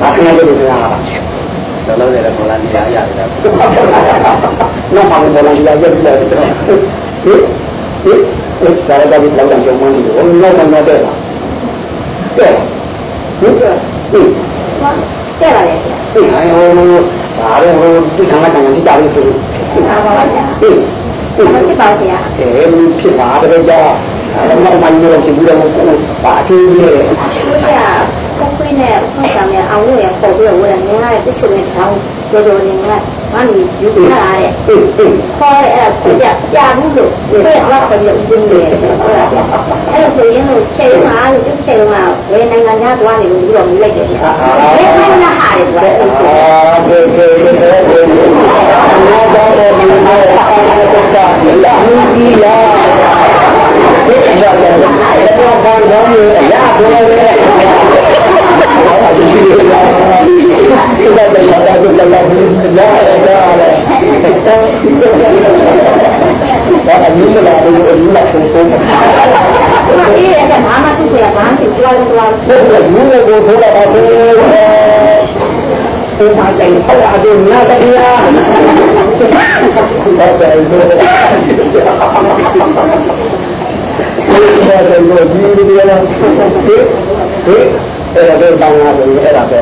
ဘာခင်ဗျားတို့ကလောလောဆယ်တော့ဘောလန်ဒီယာရတယ်။နောက်မှဘောလန်ဒီယာရတယ်ဟင်ဟင်ဒီစာရကပြီးလောက်တယ်ကျုံမလို့ဘယ်လိုမှမတဲ့လား။တဲ့ဟင်ဟင်တဲ့ပါလေ။ဒီဟိုဟိုဒါလည်းဟိုဒီခါမှတန်တိတာလို့ဆိုလို့။ဟာပါပါဗျာ။ဟင်ဟင်ဖြစ်ပါဗျာ။အဲဖြစ်ပါတယ်ကြာ။ အဲ့တော့မှမလို့ကြည့်ဘူးတော့ကိုပါသေးရဲ့။ဟုတ်ကဲ့။ကိုခွေးနဲ့ဆောက်ဆောင်ရအောင်လို့ရပေါ်ပြီးတော့ဝယ်နေရတဲ့တချို့နဲ့တောင်းကြော်ကြော်နေကဘာလို့ယူလာတဲ့။ခေါ်အဲ့ဒါကြာကြာဘူးလို့ပြေအောင်ခေါ်ပြီးဦးနေတယ်ဟုတ်လား။အဲ့လိုဆိုရင်လို့ချိန်မှာလို့သူချိန်မှာဘယ်နိုင်ငံသားသွားနေလို့ပြီးတော့မြည်လိုက်တယ်။ဘယ်နိုင်ငံဟာလဲကွာ။အာဒီဒီဒီဒီဒီနာတော့ဒီမှာအဲ့ဒါကလာဘူးလား ဒီအရာကလည်းတော့ဘာလို့လဲအရာကိုလည်းဒီကတည်းကတော့ဒီလာတော့လာဘူးလာရတာလေဒါအမြင်လာတယ်အမြင်လာဆုံးဆုံးဘာအေးအဲ့ဒါဘာမှသူ့ကိုဘာမှပြောလို့ပြောလို့ဘယ်လိုမျိုးကိုဆိုတော့ဘာလို့ဒီမှာတိုင်ဟောရတဲ့နာတရားဟုတ်တယ် ဒီလိုတယ်လို့ဒီလိုလားဒီဒီအဲ့ဒါတော့ဘာသာဆိုအဲ့ဒါပဲ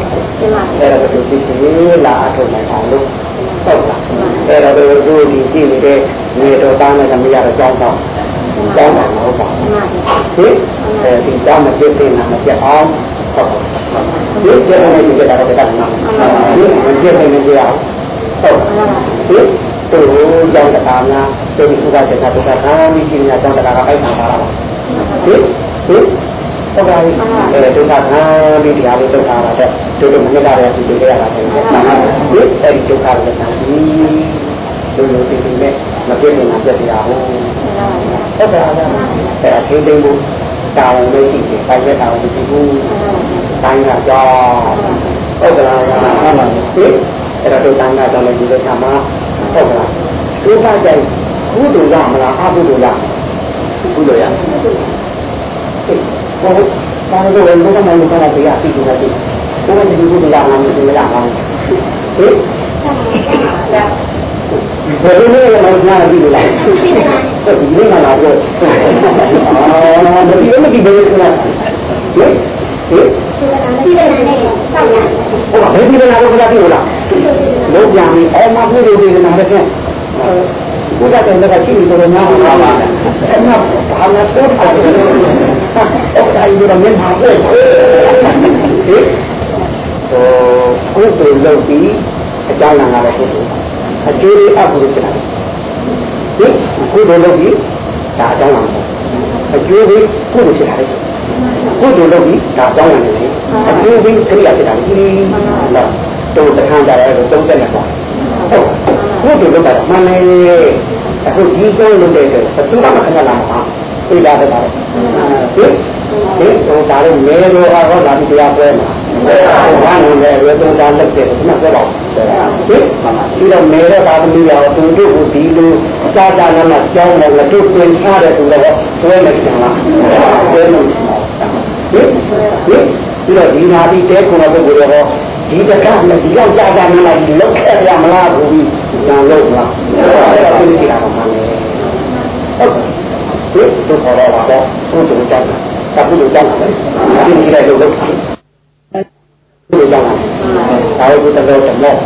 အဲ့ဒါတော့ဒီဒီလာအထုတ်နိုင်အောင်လို့ဟုတ်လားအဲ့ဒါတော့သူဒီကြည့်နေတဲ့နေတော်သားနဲ့မရတော့ကြောင်းတော့ကြောင်းတော့ဟုတ်ပါဘူးဒီအဲဒီကြောင်းမဖြစ်သေးတာမဖြစ်အောင်ဟုတ်ဒီကျတဲ့နေကြတာတော့တတ်မှာဒီမဖြစ်နေကြအောင်ဟုတ်ဒီသူ့ကြောင့်တရားများသိဥပဒေကတရားခံပြီးရှင်ညာကြောင့်တရားကအိုက်ခံပါလား ဟင်ဟင်ဟုတ်ပါပြီအဲဒုက္ခခံပြီးတရားလေးဒုက္ခရတဲ့ဒုက္ခမနစ်ရတဲ့ဒီတွေရတာတယ်ဟင်အဲဒီဒုက္ခလည်းခံပြီးလူလူသိသိနဲ့မပြည့်နေတာပြည့်တရားဟုတ်ဟုတ်ပါလားအဲအသေးသေးကိုတောင်းလို့ရှိတယ်ခိုင်တဲ့တောင်းလို့ရှိဘူးတိုင်းကကြောင်းဟုတ်ကလားဟုတ်ပါပြီအဲ့တော့ဒုက္ခနာကြောင့်လည်းဒီလိုဆံမှာဟုတ်ကလားဒုက္ခကြိုက်ကုသိုလ်ရမလားအကုသိုလ်ရကုသိုလ်ရ ဟုတ်ဘာလို့လဲဘုရားမလို့ဆိုတာတရားသိနေတာဒီဘုရားဒီကုသိုလ်ရမှာမသိရမှာဟင်ဘယ်လိုလဲမနာကြည့်လို့လားဒီနေ့မှလာတော့အာမဒီမဒီဘယ်လိုလဲဟင်ဟင်ဒီနေ့နဲ့ဆောက်ရဟုတ်ပါဘယ်ဒီနေ့လာတော့ကြာပြီလားလုံးပြန်ပြီအော်မพูดလို့ဒီနေ့နားနဲ့ဘုရားတဲ့ကရှိနေတော့များပါပါအဲ့မှာဘာလဲတော့ ပါတယ်အော်တိုင်းရမယ်မှာပဲဟိုကုသိုလ်လုပ်ပြီးအကြောင်းလာတာလည်းကုသိုလ်အကျိုးအကုသိုလ်ဖြစ်တယ်ဒီကုသိုလ်လုပ်ပြီးဒါအကြောင်းလာအကျိုးကိုကုသိုလ်ဖြစ်တယ်ကုသိုလ်လုပ်ပြီးဒါအကြောင်းလာတယ်အကျိုးပြီးခိရိယာဖြစ်တာဒီလားတော့တခါကြရဲတော့သုံးသက်နေပါဟုတ်ကုသိုလ်လုပ်တာမှန်တယ်အခုဒီကုန်းလုပ်တဲ့အတွက်ဘယ်သူမှမခဏလာမှာ သိလားတဲ့ဟင်ဒီဟိုဒါလည်းမဲလို့ဟောလာပြီးတရားပွဲမှာဘာလို့လဲရေသုံးတာလက်တဲ့မှတ်တော့ဟင်ဒီတော့မဲတော့ဒါသမီးရောသူတို့ကိုဒီလိုစာစာနာမှာကြောင်းတယ်လက်တွေ့ပြင်ထားတဲ့သူတော့တွဲမယ်ခင်လားတွဲမယ်ဟင်ဟင်ဒီတော့ဒီနာပြီးတဲခုံတဲ့ပုဂ္ဂိုလ်တော့ဒီတကားနဲ့ဒီရောက်ကြတာမလားဒီလောက်ခဲ့ရမလားဘူးညာလို့လားအဲ့ဒါသိနေတာပါမှန်တယ်ဟုတ် ဒီတော့ခေါ်တော့ပါတော့ဘုရားကြောင့်တပုလို့ကြောင့်တယ်ဒီကြီးလိုက်လို့လုပ်ဘုရားကြောင့်ဒါကိုတတော်တော့ဟုတ်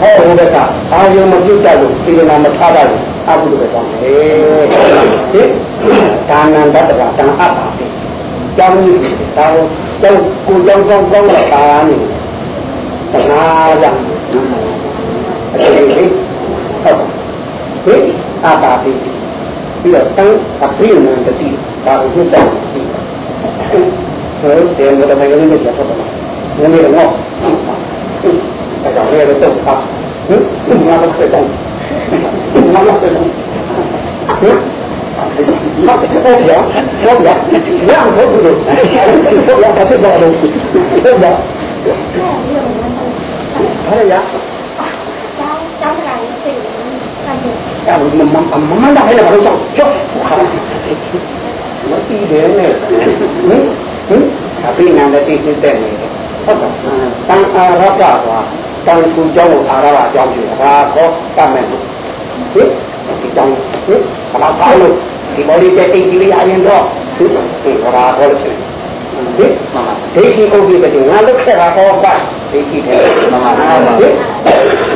ဟောဘုရားကအာယုံမပြုတ်ကြလို့စေတနာမထားပါဘူးအဘုဒ္ဓပဲကြောင့်လေဒီဒါနန္တတကတန်အပ်ပါပြီကျောင်းကြီးဒါကိုကျောင်းကိုကျောင်းကောင်းကောင်းတော့ပါနေသနာကြအဲ့ဒီဟုတ်ဒီအာတာပိပြီး တော့တန်အပိနန္တတိဒါကိုသိတယ်ဟုတ်တယ်ဘယ်မှာလည်းမရတော့ဘူးနည်းနည်းတော့အဲ့ဒါလည်းတော့ပါဟင်ဒီမှာတော့ဆက်တယ်ဒီမှာတော့ဆက်တယ်ဟင်မဟုတ်ရဟု တယ် ya mamma manda hele baro chao chao nó đi đến này tapi nanda ti ti te ne tăng a ra ka wa tăng su chao a ra wa chao ji ra ko ta men ni ti chao ni ala pa lo ti mo li te ti ti li a yin do ti ra ko le ဒီမမဒိဋ္ဌိဥပ္ပိပတိငါလုခဲ့တာဟောပါဒိဋ္ဌိတဲ့မမဒီ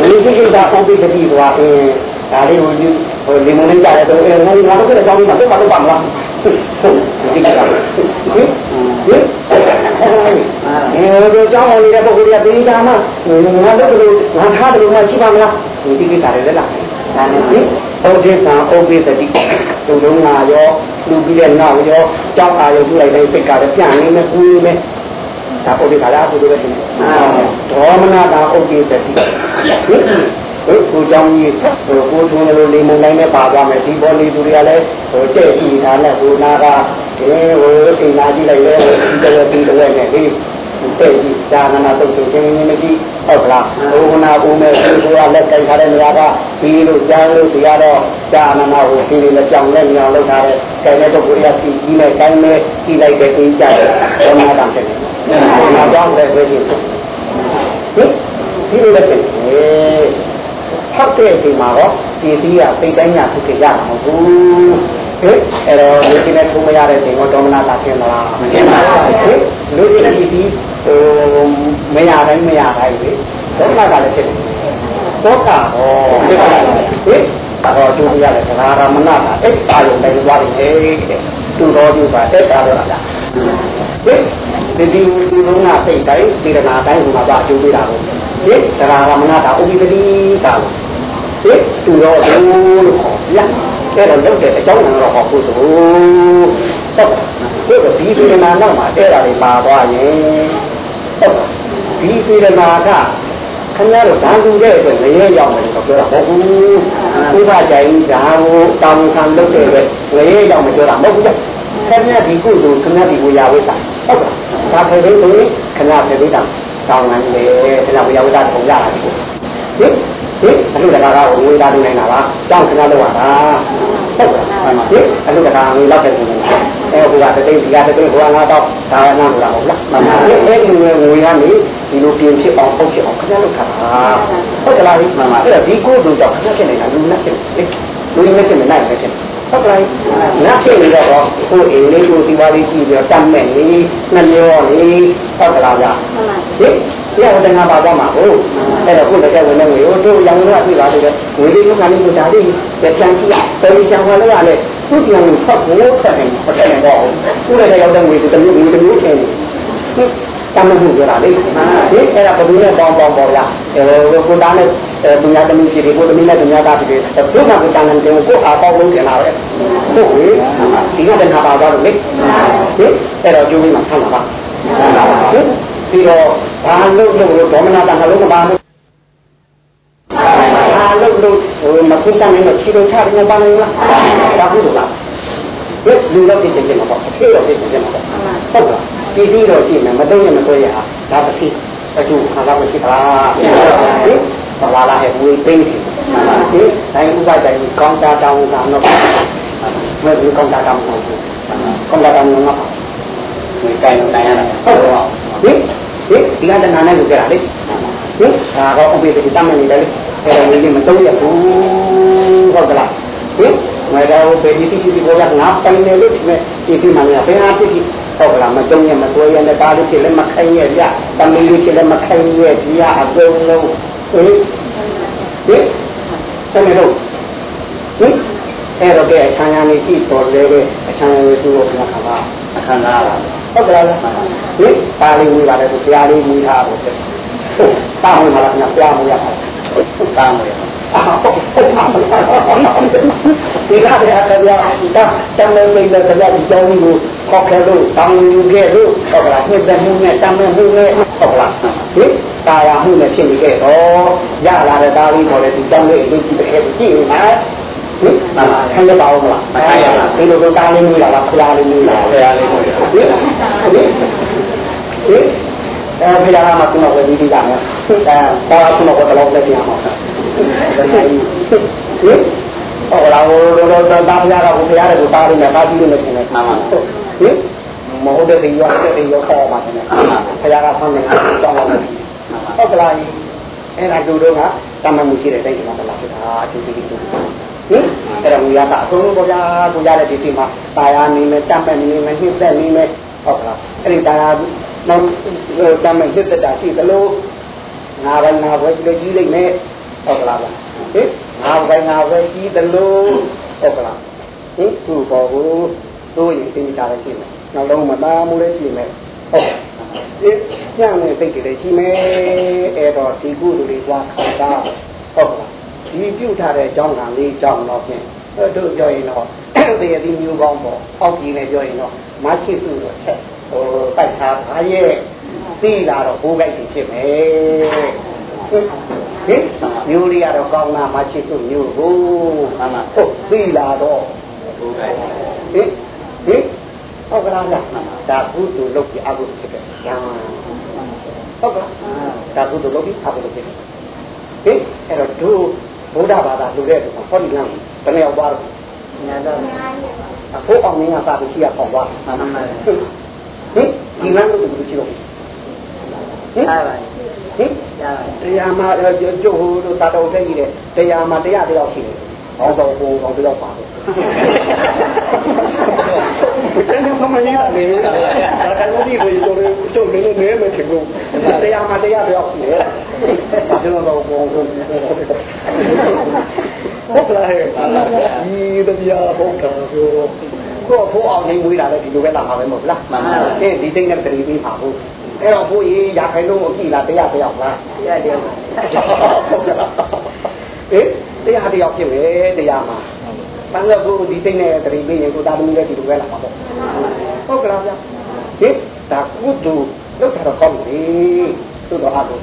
ဝိသိကိတာဥပ္ပိပတိဆိုတာအင်း ဒါလေးကိုယူဟိုလေမုန်လေးကြတယ်တော့အဲငါငါလုခဲ့တဲ့အကြောင်းမှာတော့မလုပ်ပါမလားဒီကိစ္စဒီဒီအဲဒီကြောင်းနေတဲ့ပုဂ္ဂိုလ်ကပိဋကမှာငါလုလို့ငါထားတယ်လို့မှရှိပါမလားဒီကိစ္စတွေလည်းလားဒါနဲ့ဒီဩဒေသံဩပိပတိသူတို့ငါရောလူပြီးတဲ့နောက်ရောကြောင်းအာရုံပြုလိုက်တဲ့စိတ်ကလည်းပြန်နေမယ်ကူနေမယ်ဒါဩဒေသလားသူတို့ပဲသိတယ်ဒေါမနတာဩပိပတိ ဟိုကိုကြောင်းကြီးဟိုကိုထုံးလို့လေမုန်တိုင်းနဲ့ပါသွားမယ်ဒီဘောလေးသူတွေကလည်းဟိုကျဲ့ကြည့်တာနဲ့ဟိုနာကဒီဟိုစိတ်နာကြည့်လိုက်လဲဒီတော့ဒီတော့နဲ့ဒီတဲ့ကြည့်သာနာတုတ်တုတ်ချင်းချင်းမရှိဟုတ်ကလားဘုနာဦးမဲ့ဒီကိုကလက်ကြိုက်ထားတဲ့နေရာကဒီလိုကြားလို့ဒီကတော့သာနာနာကိုဒီလိုလက်ကြောင်လက်ညောင်လောက်ထားတဲ့ကြိုင်တဲ့ပုဂ္ဂိုလ်ကစီကြီးနဲ့တိုင်းနဲ့ကြီးလိုက်တဲ့ကြီးကြတယ်ဘောနာတံတယ်။နာကြောင့်လည်းပဲဒီဒီလိုလက်ဖြစ် ဖတ်တဲ့အချိန်မှာတော့ဒီသီးကစိတ်တိုင်းညာဖြစ်ကြရမှာမဟုတ်ဘူးဟဲ့အဲ့တော့လူကြီးနဲ့ထုံးမရတဲ့ချိန်တော့ဒေါမနတာဖြစ်မလားမဖြစ်ပါဘူးဟဲ့လူကြီးနဲ့ဒီဟိုမရတိုင်းမရတိုင်းလေဒေါမနတာလည်းဖြစ်တယ်သောတာဟောဖြစ်ပါလားဟဲ့တော့သူရတယ်သရမဏတာအဲ့အာယုန်တိုင်းသွားတယ်တဲ့သူတော်သူပါတက်တာတော့လားဟဲ့ဒီဒီဒီလုံးကစိတ်တိုင်းစေတနာတိုင်းဟိုမှာပါအကျိုးပေးတာကိုဟဲ့သရမဏတာဥပိပတိတာ ဟဲ့သူတော်သူလို့ခေါ်ရအဲ့တော့လုပ်တဲ့အကြောင်းကတော့ဟောဖို့ဆိုဟုတ်ကဲ့ဒီစေတနာနောက်မှာအဲ့ဒါတွေပါသွားရင်ဟုတ်ဒီစေတနာကခင်ဗျားတို့ဓာတ်လူတဲ့အတွက်ငရဲရောက်မယ်လို့ပြောတာမဟုတ်ဘူးဥပကြိုင်ဓာတ်ကိုတောင်းခံလုပ်တဲ့အတွက်ငရဲရောက်မယ်ပြောတာမဟုတ်ဘူးခင်ဗျားဒီကုသိုလ်ခင်ဗျားဒီကိုရဝိတာဟုတ်ကဲ့ဒါဖေလို့ဆိုရင်ခင်ဗျားဖေလို့တာတောင်းခံတယ်ခင်ဗျားဝိရဝိတာပုံရတာဒီကိုဟင် ဟင်အလူတကာကဝေလာနေနိုင်တာပါကြောင်းခဏလောက်ရတာဟုတ်ကဲ့ဟင်အလူတကာငွေလောက်တဲ့ပုံအဲဟိုကတသိန်းဒီကတသိန်းဟိုကငါတော့ဒါကနားမလားဟုတ်လားအဲ့ဒီငွေငွေကနေဒီလိုပြင်ဖြစ်အောင်ပုတ်ဖြစ်အောင်ခဏလောက်ထားတာဟုတ်ကလားဒီမှာအဲ့ဒါဒီကိုယ်တို့ကြောင့်ခဏဖြစ်နေတာလူနဲ့ဖြစ်နေလူနဲ့ဖြစ်နေနိုင်တယ်ဖြစ်ဟုတ်ကဲ့နတ်ဖြစ်နေတော့ကိုယ်အိမ်လေးကိုဒီပါလေးကြည့်ပြီးတော့တတ်မဲ့နေနှမျောနေဟုတ်ကလားဗျာဟင် ဒီကတည်းကပါသွားမှာဟုတ်အဲ့တော့ကိုယ်တကယ်ဝင်နေငွေတို့ရောင်လို့ပြပါသေးတယ်ငွေလေးကလည်းကိုဒါလေးပြန်ကြည့်ရတော်ကြီးချောင်းဝင်လို့ရလေသူ့ပြန်ကိုဖတ်ဖို့ဆက်နေပတ်တယ်တော့ကိုယ်လည်းရောက်တဲ့ငွေတစ်မျိုးငွေတစ်မျိုးချင်းတမ်းမှုကြတာလေဒီအဲ့ဒါဘယ်လိုလဲပေါင်းပေါင်းပေါ်လားအဲကိုသားနဲ့သူများသမီးဖြစ်ပြီးကိုသမီးနဲ့သူများသားဖြစ်ပြီးဘုရားကိုတန်တယ်ကိုအားပေါင်းလုံးကျင်လာပဲဟုတ်ပြီဒီကတည်းကပါသွားလို့လေဟင်အဲ့တော့ကျိုးလေးမှာဆက်လာပါဟင် ပြီးတော့ဘာလို့လို့ဒေါမနတာငါလုံးမပါဘူးဘာလို့လို့ဟိုမခုတန်းနေတော့ခြေတော်ချတယ်ပါနေလားဒါဟုတ်လားဒီလူတော့သိချင်ချင်မှာပေါ့အဖေတော့သိချင်ချင်မှာပေါ့ဟုတ်လားဒီဒီတော့ရှိမယ်မတုံးရမဆွဲရဒါပစီအကျိုးခါလာမရှိတာဟင်ဘာလာလာဟဲ့ဝေးသိဟင်တိုင်းဥပဒေကြီးကောင်းတာတောင်းတာတော့မဟုတ်ဘူးကောင်းတာတောင်းမဟုတ်ဘူးကောင်းတာတောင်းမှာဒီ တိုင်းတိုင်းရတာဟုတ်တော့ဟင်ဟင်ဒီကတနာနဲ့လူကြတာလေဟင်ဒါတော့ဥပဒေကြီးတမ်းနေတယ်လေအဲ့ဒါကြီးမတုံးရဘူးဟုတ်ကလားဟင်ငါတော့ပေဒီတိတိကိုရငါပိုင်နေလို့ဒီမဲ့ဒီဒီမှာငါဘယ်အားဖြစ်ဖြစ်ဟုတ်ကလားမတုံးရမသွဲရနဲ့ဒါလေးဖြစ်လည်းမခိုင်းရပြတမီးလေးဖြစ်လည်းမခိုင်းရဒီရအကုန်လုံးဟင်ဟင်ဆက်နေတော့ဟင်အဲ့တော့ကဲအခမ်းအနားလေးကြည့်တော်လေအခမ်းအနားလေးသူ့ကိုခဏခဏအခမ်းအနားလား ဟုတ်ကလားဟင်ပါဠိဝေးပါတယ်သူဘုရားလေးဝေးထားပါ့တာမွေမှာလားပြားမွေရတာတာမွေအာဟုတ်ဟုတ်ပါဘူးဒီကားရတဲ့ဗျာတာတမ်းလို့လည်းကြတဲ့ကြောင်းကိုခေါ်ခဲ့လို့တောင်းယူခဲ့လို့ဟုတ်လားနှစ်သက်မှုနဲ့တမ်းမှုနဲ့ဟုတ်လားဟင်တာယာမှုနဲ့ဖြစ်နေခဲ့တော့ရလာတဲ့သားလေးခေါ်တဲ့ဒီကြောင်းလေးအလေးကြီးတစ်ခဲကြည့်နေမှာ ဟင်ခံရပါဦးမလားမခံရပါဘူးဒီလိုတော့တားလေးမျိုးလာဖရားလေးမျိုးလာဖရားလေးမျိုးဟင်ဟင်ဟင်အဲဖရားမှာကျွန်တော်ဝယ်ပြီးကြမယ်အဲပါကျွန်တော်ကတော့လက်ပြန်မှာဟင်ဟုတ်လားဟိုလိုတော့တာဖရားကဟိုဖရားတွေကိုတားလို့နဲ့တားပြီးလို့နေတယ်မှန်ပါဟင်မဟုတ်တဲ့ရောတဲ့ရောပေါ်မှာတယ်ဖရားကဆောင်းနေတာတောင်းလာတယ်ဟုတ်ကလားအဲ့ဒါတို့တော့ကတမန်မှုရှိတဲ့တိုင်းကလာဖြစ်တာအတူတူတူ ဟင်အဲ့ဒါဝိရကအဆုံးပေါ်ရကိုရတဲ့ဒီစီမှာတာယာနေမယ်တတ်မဲ့နေမယ်နှိမ့်သက်နေမယ်ဟုတ်ကလားအဲ့ဒီတာယာနောက်တတ်မဲ့နှိမ့်သက်တာရှိသလိုငါပဲငါပဲလည်းကြီးလိုက်မယ်ဟုတ်ကလားဟင်ငါပဲငါပဲကြီးသလိုဟုတ်ကလားဟင်သူ့ပေါ်ကိုတို့ရင်သိတာလည်းရှိမယ်နောက်လုံးမသားမှုလည်းရှိမယ်ဟုတ်ဒီကျန်တဲ့စိတ်တွေရှိမယ်အဲ့တော့ဒီကုသိုလ်တွေသွားခံတာဟုတ်ကလား ဒီပြုတ်ထားတဲ့အကြောင်းကလေးအကြောင်းတော့ဖြင့်တို့ပြောရင်တော့တရတိမျိုးကောင်းပေါ့အောက်ကြီးနဲ့ပြောရင်တော့မရှိစုတော့ချက်ဟိုတိုက်ထားပါရဲ့သိလာတော့ဘိုးကြိုက်ဖြစ်မယ်ဟင်မျိုးလေးကတော့ကောင်းတာမရှိစုမျိုးကိုမှန်ပါဟုတ်သိလာတော့ဘိုးကြိုက်ဟင်ဟင်ဟုတ်ကလားဒါကုသိုလ်လုပ်ပြီးအကုသိုလ်ဖြစ်တယ်ဟုတ်ကလားဒါကုသိုလ်လုပ်ပြီးအကုသိုလ်ဖြစ်တယ်ဟင်အဲ့တော့တို့ ဗုဒ္ဓဘာသာလူတဲ့သူကဟောဒီလမ်းဘယ်နှယောက်သွားတော့ညာတော့အဖို့အောင်ငါသာပြီးရှိရပေါ့ကွာမှန်ပါဟင်ဒီလမ်းလို့သူရှိတော့ဟင်အားပါဟင်တရားမှာကျုပ်ဟိုတို့တာတော်တက်ကြီးတယ်တရားမှာတရားတယောက်ရှိတယ်ဘောင်းတော်ကိုဘောင်းတယောက်ပါတယ်ဘယ်နဲ့မှမရလေဒါကလည်းဒီလိုတို့တို့လည်းနေမယ်ချင်လို့တရားမှာတရားတယောက်ရှိတယ်ဒါ ကြောင့်တော့ဘောင်းတို့ဟုတ်လားဟဲ့ဒီတရားဘုရားဆိုကိုဖို့အောင်နေမွေးလာတဲ့ဒီလိုပဲလာမှာပဲမဟုတ်လားမှန်ပါဘူးဒီတိတ်နဲ့တရီပြီးပါဘူးအဲ့တော့ဘိုးကြီးရခိုင်လုံးကိုကြည့်လာတရားတယောက်လားတရားတယောက်ဟုတ်ကဲ့ဟေးတရားတယောက်ဖြစ်ပဲတရားမှာတန်ခါကိုဒီစိတ်နဲ့တရိပ်ပြီးရင်ကိုတာသမီးလည်းဒီလိုပဲလာမှာပေါ့ဟုတ်ကလားဗျာဟေးဒါကုသိုလ်လောက်တာတော့ကောင်းပြီသို့တော့အကု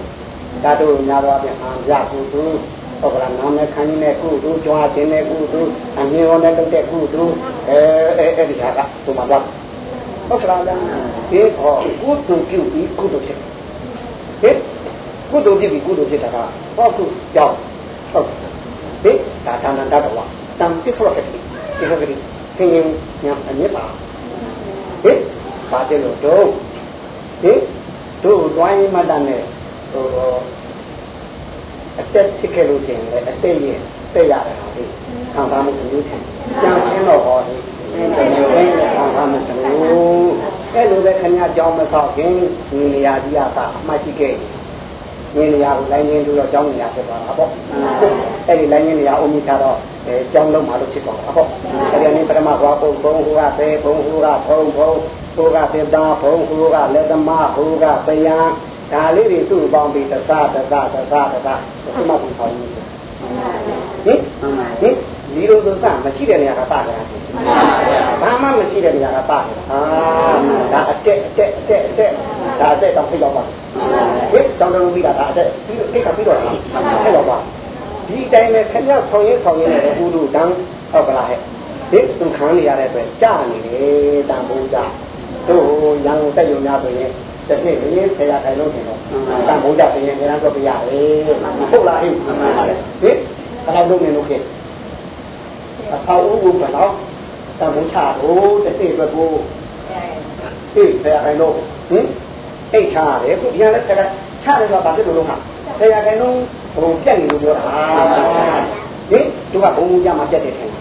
ဒါတို့ညာတော့ပြန်အာရကုသိုလ်ဟုတ်ကလားနာမည်ခံနေတဲ့ကုသိုလ်ကြွားခြင်းတဲ့ကုသိုလ်အမြင်ရောနဲ့လုပ်တဲ့ကုသိုလ်အဲအဲ့ဒီဟာကသူမှာတော့ဟုတ်ကလားဗျာဒီဟောကုသိုလ်ပြုပြီးကုသိုလ်ဖြစ်ဟေးကုသိုလ်ပြုပြီးကုသိုလ်ဖြစ်တာကဟောကုကြောင်းဟုတ်ဟေးဒါတန်တန်တတော်တန်ပြဖို့ခဲ့တယ်ဒီလိုကလေးသင်ရင်ညာအမြင်ပါဟေးပါတယ်လို့တော့ဟေးတို့တွိုင်းမတတ်နဲ့ ဟိုအသက်ဖြစ်ခဲ့လို့ရှင်လေအသက်ရင်တက်ရတယ်ဟာဒီခံစားမှုမျိုးချင်းကြံရှင်းတော့ဟောဒီဒီလိုပဲခံစားမှုမျိုးအဲ့လိုပဲခင်ဗျာကြောင်းမဆောက်ခင်ဒီနေရာကြီးအသာအမှတ်ရှိခဲ့ငင်းနေရာကိုလိုင်းငင်းလို့တော့ကျောင်းနေရာဖြစ်သွားတာပေါ့အဲ့ဒီလိုင်းငင်းနေရာအုံမြချတော့အဲကျောင်းလုံးမှာလို့ဖြစ်သွားတာပေါ့အဲ့ဒီနေ့ပထမဘွားပုံဘုံဟိုကသေဘုံဟိုကဖုံဘုံဟိုကသေတာဘုံဟိုကလက်သမားဟိုကပယံ ဒါလေးတွေသူ့ပေါင်းပြီးတသတသတသတသဘုမကူဆောင်နေတယ်ဟင်ဟင်ဒီလိုသမရှိတဲ့နေရာကပါကြတာဘာမှမရှိတဲ့နေရာကပါကြတာအာဒါအတက်အတက်အတက်အတက်ဒါအတက်တော့ဖိတ်တော့ပါဟင်တောင်းတပြီးတာဒါအတက်ပြီးတော့ကိစ္စပြီးတော့အဲ့တော့ပါဒီတိုင်းနဲ့ခင်ဗျဆောင်ရင်ဆောင်ရင်လည်းဘူးတို့တန်းဟုတ်ကလားဟဲ့ဒီသူခံနေရတဲ့အတွက်ကြာနေတယ်တန်ဖိုးကြတို့ရန်ကုန်တက်ရုံများဆိုရင် တစ်နှစ်ရင်းဆရာထိုင်လို့ရှင်တော့တန်ဖိုးကြပြင်ရင်လည်းတော့ပြရတယ်ဟုတ်လားဟဲ့ဟင်ဘယ်လောက်လုပ်နေလို့ခဲ့အဖောက်ဦးကဘယ်လောက်တန်ဖိုးချတော့တစ်နှစ်အတွက်ကိုဟေးဆရာထိုင်လို့ဟင်အိတ်ချရတယ်ခုဒီကလည်းဆရာချတယ်ဆိုတာဘာဖြစ်လို့လဲဟာဆရာထိုင်လို့ဘုံပြက်နေလို့ပြောတာဟင်သူကဘုံကြမှာပြက်တယ်ထင်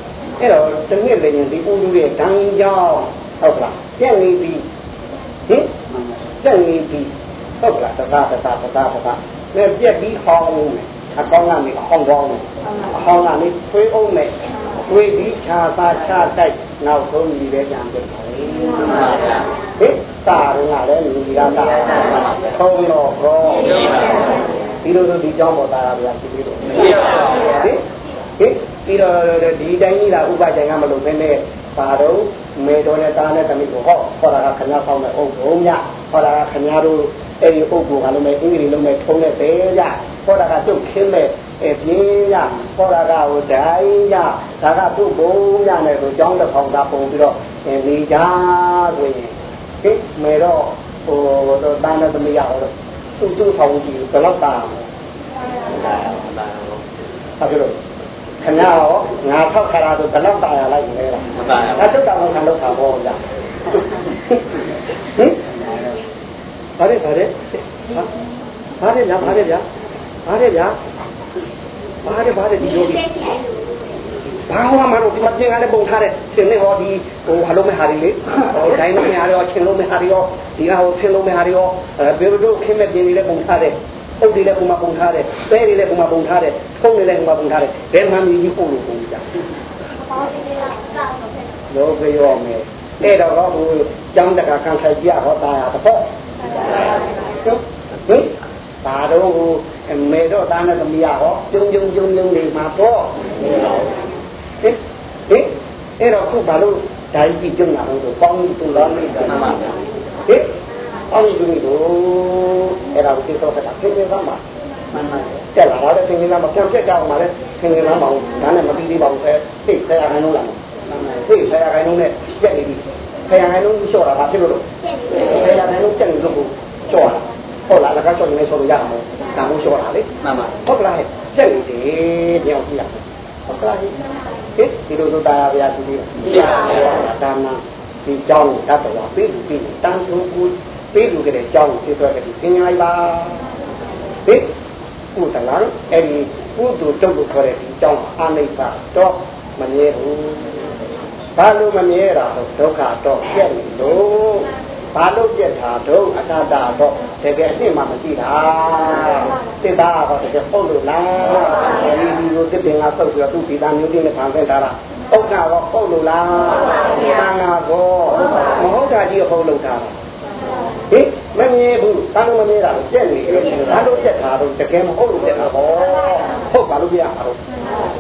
အဲ့တော့တနည်းလည်းရင်ဒီဦးလူရဲ့ဒံကြောင်းဟုတ်ကလားပြက်နေပြီဟင် စက်နေပြီးဟုတ်လားတသာတသာတသာတသာနဲ့ပြက်ပြီးဟောင်းလို့မယ်အကောင်းကနေဟောင်းကောင်းမယ်အဟောင်းကနေဖွေးအောင်မယ်ဖွေးပြီးခြာသာခြာတိုက်နောက်ဆုံးဒီပဲကြံပြပါလေဟဲ့တာရုံကလည်းလူကြီးကတာသုံးတော့ကောဒီလိုဆိုဒီကြောင့်ပေါ်တာဗျာဒီလိုဟဲ့ဟဲ့ပြီးတော့ဒီတိုင်းကြီးလားဥပဒေကမလုပ်ဘဲနဲ့ ပါတော့မေတော်နဲ့တားနဲ့တမိကိုဟောဟောတာကခဏဆောင်တဲ့အုပ်ဘုံညဟောတာကခင်ဗျားတို့အဲ့ဒီအုပ်ဘုံကလည်းအင်္ဂလိပ်လုံးနဲ့ထုံးတဲ့ပဲကြဟောတာကတုတ်ခင်းမဲ့အပြင်းရဟောတာကဟိုဒိုင်းရဒါကသူ့ဘုံရနဲ့ဆိုကြောင်းတစ်ထောင်သာပုံပြီးတော့နေကြဆိုရင်ဟိမေတော့ဟိုတော့တားနဲ့တမိရဟောတော့သူ့သူ့ဆောင်ကြည့်ဘယ်တော့တာဟုတ်ကဲ့လို့ ခင်ဗျားရောငါထောက်ခါတာဆိုဘယ်တော့တာရလိုက်လဲလားမတာရဘူးဒါတုတ်တောင်ခံလို့ခါပေါ့ဗျာဟင်ဘာလဲဘာလဲဘာလဲညာဘာလဲဗျာဘာလဲဗျာဘာလဲဘာလဲဒီလိုဒီဘာဟောမှာတော့ဒီမှာပြင်ကလည်းပုံထားတဲ့ရှင်နေဟောဒီဟိုဟာလုံးမဲ့ဟာတွေလေဟိုဒိုင်းလုံးမဲ့ဟာတွေရောချင်းလုံးမဲ့ဟာတွေရောဒီကဟိုချင်းလုံးမဲ့ဟာတွေရောအဲဘေဘတို့ခင်းမဲ့ပြင်တွေလည်းပုံထားတဲ့ ပုတ်တွေလည်းပုံမှာပုံထားတယ်ပဲတွေလည်းပုံမှာပုံထားတယ်ထုံးတွေလည်းပုံမှာပုံထားတယ်ဘယ်မှမကြီးပုံလို့ပုံကြလောကရောမယ်အဲ့တော့ဟိုကျောင်းတကာခံဆိုင်ကြဟောတာရတော့ဟင်ဘာတော့ဟိုမေတော့တာနဲ့သမီးရဟောကျုံကျုံကျုံကျုံနေမှာပေါ့ဟင်ဟင်အဲ့တော့ခုဘာလို့ဓာတ်ကြီးကျုံလာလို့ပေါင်းတူလာနေတာမှန်ပါဟင် အောင်ယူနေတော့အဲ့ဒါကိုသိတော့တာဖြစ်နေသမှာမှန်ပါတက်လာတော့သင်္ကေတမှာပြန်ပြတ်ကြအောင်ပါလေသင်္ကေတမှာဒါနဲ့မပြီးသေးပါဘူးအဲသိဆရာခိုင်းလို့လားသိဆရာခိုင်းလို့နဲ့ပြက်နေပြီဆရာခိုင်းလို့လျှော့တာဘာဖြစ်လို့လဲဆရာခိုင်းလို့ပြက်နေလို့လျှော့တာဟုတ်လားလက်ကချောင်းနေဆိုလို့ရမှာဒါမှလျှော့တာလေမှန်ပါဟုတ်ကလားပြက်နေတယ်ပြောင်းကြည့်ရဟုတ်ကလားဟင်ဒီလိုဆိုတာဗျာဒီလိုဒါမှဒီကြောင်းတတ်တော်ပြီးပြီးတန်းသူကူ ပေးလူတဲ့အကြောင်းသိသွားတယ်သင်ညာပါဟိကုသလာအဲ့ဒီကုသိုလ်တုတ်လို့ခေါ်တဲ့ဒီအကြောင်းအာနိစ္စတော့မမြဲဘူးဘာလို့မမြဲတာတော့ဒုက္ခတော့ပြက်နေလို့ဘာလို့ပြက်တာတော့အတ္တတာတော့တကယ်အစ်မှမရှိတာစိတ်သားတော့တကယ်ဟုတ်လို့လားဒီဒီလိုတစ်ပင်ကဆုပ်ပြီးတော့သူ့ဒီသားမျိုးချင်းနဲ့ခံခဲ့တာလားဟုတ်တာတော့ဟုတ်လို့လားသံဃာကောမဟုတ်တာကြီးဟုတ်လို့တာ ဟင်မမြင်ဘူးဘာလို့မမြင်တာလဲပြက်နေတယ်ဘာလို့ပြက်တာတော့တကယ်မဟုတ်လို့ပြက်တာဟောဟုတ်ပါလို့ပြရမှာတော့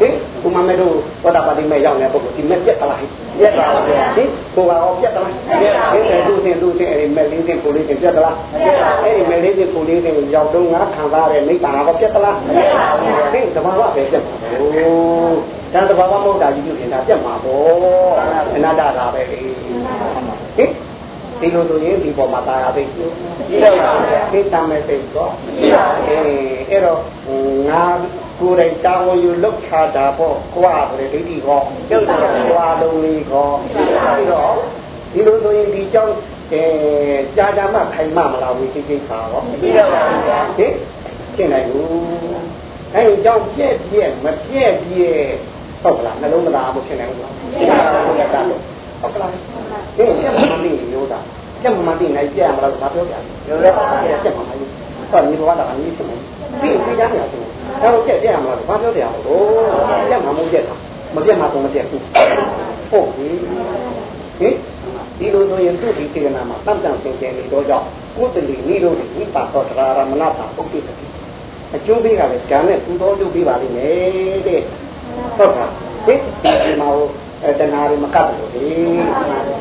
ဟင်ဘုမမေတို့ဝတ္တပါတိမဲ့ရောက်နေတဲ့ပုဂ္ဂိုလ်ဒီမဲ့ပြက်သလားပြက်တာပါဟင်ကိုကတော့ပြက်သလားပြက်ဟင်တယ်သူတင်သူတင်အဲ့ဒီမဲ့လေးတင်ကိုလေးတင်ပြက်သလားအဲ့ဒီမဲ့လေးတင်ကိုလေးတင်ရောက်တော့ငါခံစားရတဲ့နိဗ္ဗာန်ကတော့ပြက်သလားဟင်တဘာဝပဲပြက်ပါဘူးတန်တဘာဝမဟုတ်တာကြီးပြုနေတာပြက်မှာပေါ့အနတ္တတာပဲလေဟင် ဒီလိုဆိုရင်ဒီပေါ်မှာတာယာသိကျိုးဒီတော့သိတမ်းမဲ့သိတော့အဲအဲ့တော့ငါကိုယ်တိုင်တာဝန်ယူလောက်ချတာပေါ့ကွာဆိုတဲ့ဒိဋ္ဌိဟောကျုပ်တော်ကွာလုံးလေးဟောပြီးတော့ဒီလိုဆိုရင်ဒီကြောင့်အဲကြာကြာမှခိုင်မှမလားဝိသိကိစ္စဟောပြီးတော့ဟင်ရှင်းနိုင်ဘူးအဲဒီကြောင့်ပြည့်ပြည့်မပြည့်ပြည့်ဟုတ်ကလားနှလုံးမသားဘူးဖြစ်နေဘူးလားဟုတ်ကဲ့ဟုတ်ကလားဒီချက်မှမသိမျိုးသားချက်မှမသိနိုင်ကြရမလားဘာပြောကြလဲပြောရဲချက်မှမသိဟောဒီဘဝတာကနေဖြစ်နေပြီပြီးကြတယ်ဆိုတော့ချက်ကြရမလားဘာ ပြောကြရမလို့ချက်မှမဟုတ်ချက်တာမပြတ်မှတော့မပြတ်ဘူးဟုတ်ပြီဟင်ဒီလိုဆိုရင်သူ့ဒီစေနာမှာတန်တန်ဆင်ကျင်နေတော့ကြောင့်ကိုယ်တလီမိတို့ဒီပါတော်တရားရမနာတာပုတ်တိတိအကျိုးပေးကလည်းဂျာနဲ့သူတော်ကျိုးပေးပါလိမ့်မယ်တဲ့ဟုတ်ပါဟင်ဒီမှာ အဲတဏှာတွေမကပ်ဘူးလေ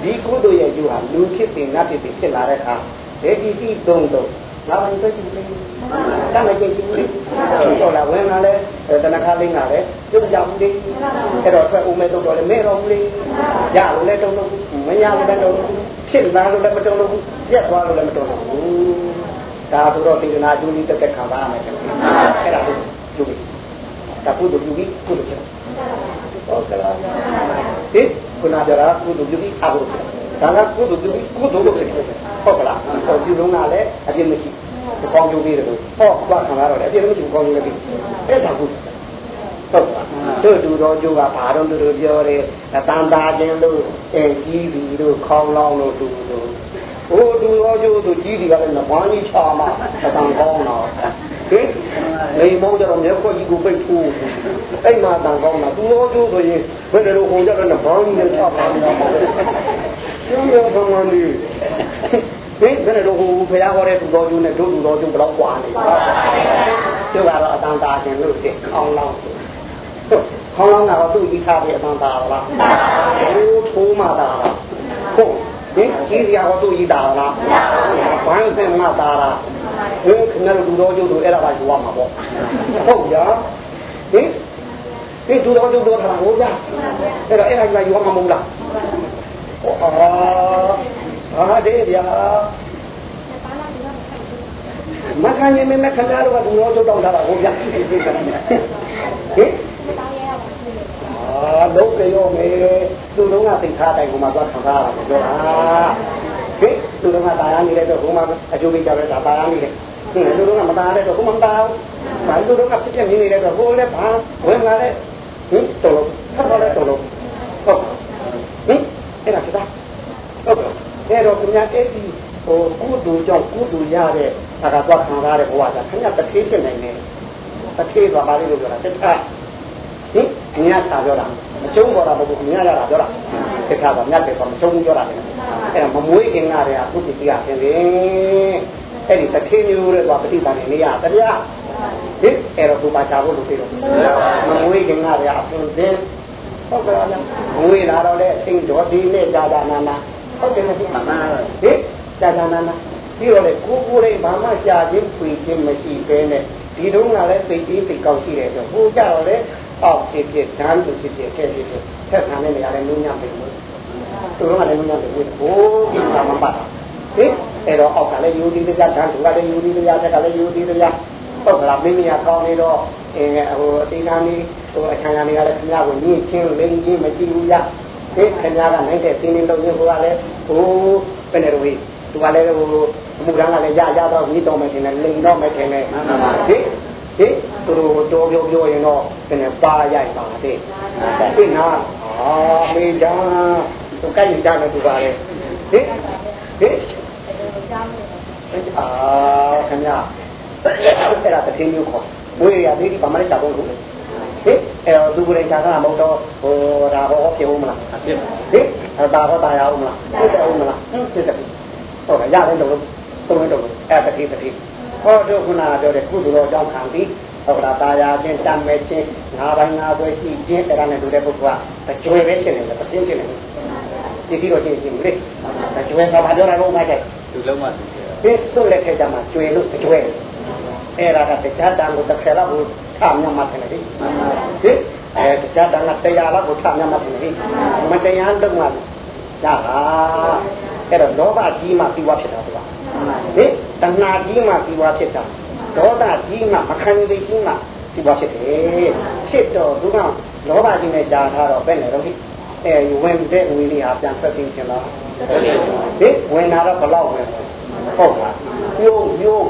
ဒီကုသိုလ်ရဲ့အကျိုးဟာလူဖြစ်ပင်နတ်ဖြစ်ပင်ဖြစ်လာတဲ့အခါဒေဒီတိသုံးတော့ငါဘာလို့ကြည့်လဲတမ်းမကြည့်ဘူးလေတော့လာဝင်လာလဲတဏှာလေးငါလဲပြုတ်ကြဘူးလေအဲ့တော့ထွက်ဦးမဲ့တော့လည်းမဲ့တော့ဘူးလေရလို့လည်းတုံးလို့မရလို့လည်းတုံးလို့ဖြစ်လာလို့လည်းမတုံးလို့ပြက်သွားလို့လည်းမတုံးလို့ဒါဆိုတော့ဒီနာကျူးလေးတက်တက်ခံပါရမယ်အဲ့ဒါကိုကျူးပြီးဒါကုသိုလ်ကျူးပြီးကုသိုလ်ချက် ဟုတ်ကဲ့လားဟင်ခုနပြောတာကုသိုလ်ပြုပြီးအကုသိုလ်ဒါကကုသိုလ်ပြုပြီးကုသိုလ်လုပ်ဖြစ်တယ်ဟုတ်ကလားဟောပြုလုံးကလည်းအပြစ်မရှိဒီကောင်းကျိုးလေးတွေဟောသွားခံရတော့လည်းအပြစ်မရှိကောင်းကျိုးလေးတွေအဲ့ဒါကုဟုတ်ပါတို့တူတော်ကျိုးကဘာတော့တို့ပြောတယ်အတန်တာခြင်းလို့အဲကြီးပြီတို့ခေါင်းလောင်းလို့တူတို့ဟိုတူတော်ကျိုးသူကြီးဒီကလည်းနဘာကြီးချာမှာအတန်ကောင်းတော့ ဟင်ဟင်လိမ်မောကြတော့မျက်ခွက်ကြီးကိုပိတ်ထိုးအဲ့မှာတန်ကောင်းတာသူရောကျိုးဆိုရင်ဘယ်လိုဟိုကြတော့ဘောင်းကြီးနဲ့ချပါနေတာပေါ့ကျုံရောဘာမှမလို့ဟင်ဘယ်လိုဟိုဖရာဟောတဲ့သူတော်ကျိုးနဲ့တို့သူတော်ကျိုးဘယ်တော့ကွာနေလဲကျုပ်ကတော့အတန်တာခြင်းလို့သိအောင်လောင်းခေါင်းလောင်းတာတော့သူ့ကြီးထားပြီးအတန်တာလားဟိုထိုးမှတာလားဟုတ်ဟင်ကြီးစရာဟောသူ့ကြီးတာလားဘန်းစင်မှတာလား ဟင်ခင်ဗျားတို့လူတော်ကျိုးတို့အဲ့ဒါကယူရမှာပေါ့ဟုတ်ကြဟင်ဒီသူတော်ကျိုးတို့ထားဟုတ်ကြအဲ့တော့အဲ့ဒါကယူရမှာမဟုတ်လားအာဟာဒေဗျာမခံရင်မခင်ဗျားတို့ကလူတော်ကျိုးတောင်းထားတာဟုတ်ကြဟင်အာလုံးကြောမေသူတို့ကသိထားတိုင်းကမှသွားခံစားရတာပြောတာ ဟင်သူတို့ကတာယာနေတဲ့တော့ဘုံမှာအကျိုးပေးကြတယ်ဒါတာယာနေတယ်ဟင်သူတို့ကမတာတဲ့တော့ဘုံမတာဘူးဒါသူတို့ကဖြစ်ဖြစ်နေနေတဲ့တော့ဘိုးလည်းဘာဝင်လာတဲ့ဟင်တော်လို့ထပ်တော့လည်းတော်လို့ဟုတ်ဟင်အဲ့ဒါဖြစ်တာဟုတ်ကဲ့အဲ့တော့ခင်ဗျာအဲ့ဒီဟိုကုသိုလ်ကြောင့်ကုသိုလ်ရတဲ့အခါတော့ခံစားရတဲ့ဘဝကခင်ဗျာတစ်သေးဖြစ်နိုင်တယ်တစ်သေးသွားပါလိမ့်လို့ပြောတာတစ်ခါဟင်မြတ်သာပြောတာ မချုံးပေါ်တာမဟုတ်ဘူးမြတ်ရတာပြောတာတစ်ခါတော့မြတ်တယ်ဆိုမချုံးဘူးပြောတာလေအဲ့ဒါမမွေးခင်ကတည်းကသူတိတိရဖြစ်တယ်အဲ့ဒီတစ်သေးမျိုးတဲ့သွားပဋိသန္ဓေနေရတရားဟင်အဲ့တော့ဘုရားချဖို့လုပ်ပြီးတော့မမွေးခင်ကတည်းကအပြင်သင်ဟုတ်ကဲ့လားမွေးလာတော့လေအသိတော်ဒီနဲ့ဇာတာနာနာဟုတ်တယ်မဟုတ်လားဟင်ဇာတာနာနာပြီးတော့လေကိုကိုလေးဘာမှရှားခြင်းဖွေခြင်းမရှိဘဲနဲ့ဒီတုန်းကလည်းသိပြီးသိကောက်ရှိတယ်ဆိုဟိုကြတော့လေ အောက်ဖြစ်ဖြစ်ဓာတ်ဖြစ်ဖြစ်ဖြစ်ဖြစ်ဖြစ်ထက်ခံတဲ့နေရာလည်းနုံညံ့ပြီလို့သူတို့ကလည်းနုံညံ့ပြီလို့ဟိုဒီမှာမပတ်ဟင်အဲ့တော့အောက်ကလည်းယူဒီတရားဓာတ်ကလည်းယူဒီတရားထက်ကလည်းယူဒီတရားဟုတ်ကလားမင်းမရကောင်းနေတော့အဲဟိုအတိကာနေဟိုအခမ်းအနားတွေကလည်းခင်ဗျားကိုညှင်းချင်းလိမ့်ချင်းမကြည့်ဘူးရဒီခင်ဗျားကနိုင်တဲ့သင်းနေလို့ညဟိုကလည်းဟိုဘယ်နဲ့တော့ဝေးသူကလည်းဟိုအမှုကန်းကလည်းရရတော့ပြီးတော့မှထင်တယ်လိန်တော့မှထင်တယ်ဟိ ဟိသူတို့တော်ပြောပြောရင်တော့ဘယ်နဲ့ပါရိုက်ပါတဲ့ဒီနာအာမေဂျာသူကကြိုက်ကြတယ်သူကလည်းဟိဟိအာခင်ဗျာအဲ့ဒါတတိယမျိုးခေါ်ဝေးရသေးဒီဗမာလေးတာတော့လို့ဟိအဲ့တော့သူကိုယ်တိုင်ခြားတာမဟုတ်တော့ဟိုဒါဟောဖြစ်ဦးမလားဖြစ်ပါဟိအဲ့ဒါဟောတာရအောင်မလားဖြစ်တယ်ဦးမလားဖြစ်တယ်ဟုတ်ကဲ့ရတယ်လို့သုံးလို့တော့အဲ့တတိတတိ ဟောတို့ခုနကပြောတဲ့ကုသိုလ်တော်ကြောင့်ခံပြီးဟုတ်လားတာယာချင်းတမ်းမဲ့ချင်းငါးပိုင်းငါးပွဲရှိချင်းအဲ့ဒါနဲ့တို့တဲ့ပုဂ္ဂိုလ်ကအကျွဲပဲဖြစ်နေတယ်ပြင်းဖြစ်နေတယ်ဒီပြီးတော့ချင်းချင်းလေအကျွဲကဘာပြောတာလို့မှကြိုက်လူလုံးမှသူဒီတို့လက်ထက်ကြမှာကျွဲလို့အကျွဲအဲ့ဒါကတရားတန်ကိုတစ်ခါတော့ထမြတ်မှတယ်လေဟင်အဲတရားတန်ကတရားလောက်ကိုထမြတ်မှတယ်လေမတရားတော့မှ ဒါကအဲ့တော့လောဘကြီးမှပြီးွားဖြစ်တာသူကဟင်တဏှာကြီးမှပြီးွားဖြစ်တာဒေါသကြီးမှမခံနိုင်ကြီးမှပြီးွားဖြစ်တယ်ဖြစ်တော့သူကလောဘကြီးနဲ့ကြာထားတော့ဘယ်နဲ့တော့အဲဝင်တဲ့ငွေလေးဟာပြန်ထွက်ပြီးချင်တော့ဟင်ဝင်လာတော့ဘလောက်ဝင်ဟုတ်လားပြုံးပြုံး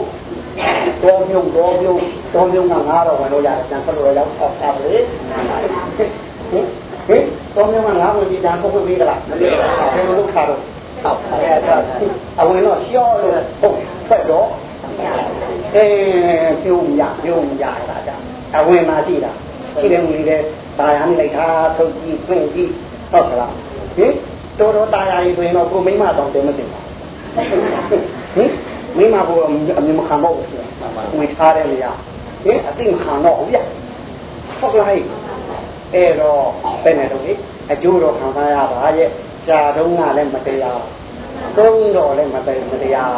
တော်မြုံတော်မြုံတော်မြုံကငါတော့ဝင်လို့ရတယ်ကျန်ဆက်လို့လည်းအောက်ထားပါလေဟင် ဟင်သုံးမျိုးမှငါးဝင်ဒီဒါကိုဖွင့်ပေးကြလားမပေးပါဘူးဘယ်လိုလုပ်ထားတော့ဟုတ်အဲ့ဒါအဝင်တော့ရှော့လို့ဟုတ်ဖက်တော့အဲပြုံးရပြုံးရတာကြအဝင်မှာရှိတာရှိတယ်မူလီတဲ့ဒါရမ်းလိုက်တာထုတ်ကြည့်ဖွင့်ကြည့်ဟုတ်ကလားဟင်တော်တော်တာယာကြီးဆိုရင်တော့ကိုမိမတောင်တယ်မသိဘူးဟင်မိမဘောအမြင်မခံတော့ဘူးဝင်ထားတယ်လေဟင်အသိမခံတော့ဘူးဗျဟုတ်ကလား အဲ့တော့ဘယ်နဲ့တော့လေအကျိုးတော့ခံစားရပါရဲ့ရှားတုံးကလည်းမတရားသုံးတော့လည်းမတရားမတရား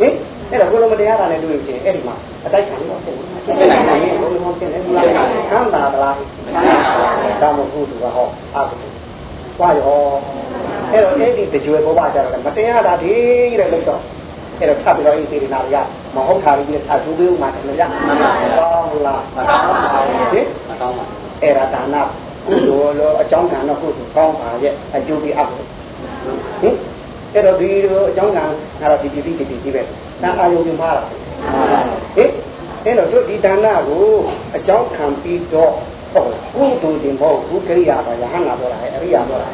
ဟင်အဲ့တော့ဘုလိုမတရားတာနဲ့တွေ့လို့ချင်းအဲ့ဒီမှာအတိုက်ခံလို့ဖြစ်နေတယ်။ဘုလိုမဖြစ်နေဘူးလား။ခံတာလား။ဒါမှမဟုတ်သူကဟောအားကို။ဘာရောအဲ့တော့အဲ့ဒီတကြွယ်ဘဝကြတော့မတရားတာဒီတဲ့လို့တော့အဲ့တော့ထပ်ပြီးတော့ဤစေနာရမဟုတ်တာကြီးထပ်သူပေးဦးမှာတယ်ဗျာမှန်ပါဗျာကောင်းလားမှန်ပါဗျာဟင်ကောင်းပါ အဲ့ဒါဒါနကုသိုလ်လို့အကြောင်းကံတော့ကုသိုလ်ကောင်းပါရဲ့အကျိုးပြီးအပ်ဟင်အဲ့တော့ဒီလိုအကြောင်းကံကတော့ဒီဒီဒီဒီဒီပဲနာအာယုံပြမှားတာဟင်အဲ့တော့တို့ဒီဒါနကိုအကြောင်းခံပြီးတော့ဟုတ်ကုသိုလ်တင်ဖို့ဘုကရိယာပါယဟန်လာတော့တာအရိယာတော့တာ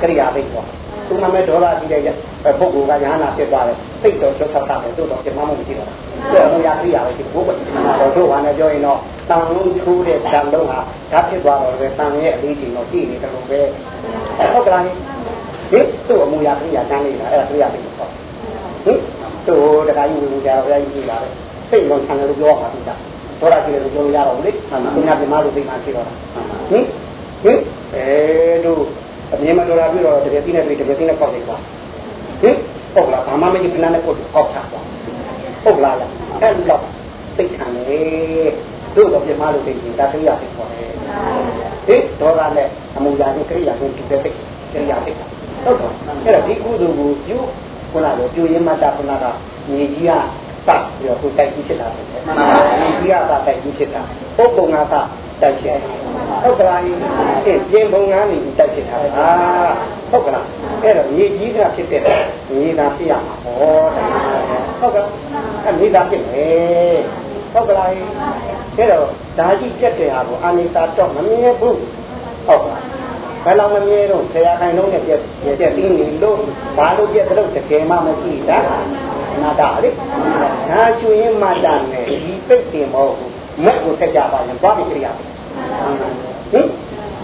ကရိယာသိပေါ့ဟ သူနာမည်ဒေါ်လာကြီးတဲ့ပုဂ္ဂိုလ်ကညာနာဖြစ်သွားတယ်စိတ်တော်ချုပ်ဆောက်တာပဲတို့တော့ပြမမှုမရှိတော့ဘူးသူကဘုရားပြရပဲဒီဘုရားတော်တို့ဟာလည်းပြောရင်တော့တန်လုံးချိုးတဲ့တန်လုံးဟာဓာတ်ဖြစ်သွားတော့ပဲတန်ရဲ့အလေးချိန်တော့ကြည့်နေတယ်လို့ပဲဟုတ်ကလားဟင်သူ့အမူအရာပြရတန်းနေတာအဲ့ဒါပြရပြီပေါ့ဟင်သူ့တခါကြီးဝင်ကြဘုရားကြီးကြည့်လာတယ်စိတ်လုံးဆံတယ်လို့ပြောပါဘူးကြာဒေါ်လာကြီးလည်းပြောရတော့လေဘုရားပြမလို့သိမှရှိတော့တာဟင်ဟင်အဲတို့ အမြင်မတော်တာပြီးတော့တကယ်သိနေပြီတကယ်သိနေပေါက်နေသွားဟင်ဟုတ်လားဘာမှမရှိခဏနဲ့ကိုယ်ပေါက်ချသွားဟုတ်လားအဲ့လိုသိခံလေတို့တော့ပြမလို့သိရင်ဒါကိရိယာဖြစ်ပေါ်တယ်ဟင်ဒေါသနဲ့အမှုရာချင်းကိရိယာချင်းတူတဲ့သိကိရိယာဖြစ်ဟုတ်တော့အဲ့တော့ဒီကုသိုလ်ကိုပြုခုနကပြုရင်းမှတာခုနကမြေကြီးကပတ်ပြီးတော့ကိုတိုက်ကြီးဖြစ်တာပဲမှန်ပါပါမြေကြီးကပတ်တိုက်ကြီးဖြစ်တာပုဂ္ဂိုလ်က တိုက်ရှိဟုတ်ကလားဒီပြင်ပုံကနေတိုက်ဖြစ်တာအာဟုတ်ကလားအဲ့တော့မြေကြီးကဖြစ်တဲ့မြေသားဖြစ်ရမှာဟောဟုတ်ကလားအဲ့မြေသားဖြစ်မယ်ဟုတ်ကလားအဲ့တော့ဓာကြီးကျက်တဲ့ဟာကိုအာနိတာတော့မမြင်ဘူးဟုတ်ကလားဘယ်လောက်မမြဲတော့ဆရာခိုင်လုံးနဲ့ပြက်ပြက်ပြီးနေလို့ဘာလို့ပြက်တော့တကယ်မှမရှိတာနာတာလေနာချွေရင်မှတာနဲ့ဒီပိတ်တင်မဟုတ်ဘူး မက်ကိုဆက်ကြပါရင်သွားပြီးကြရဟင်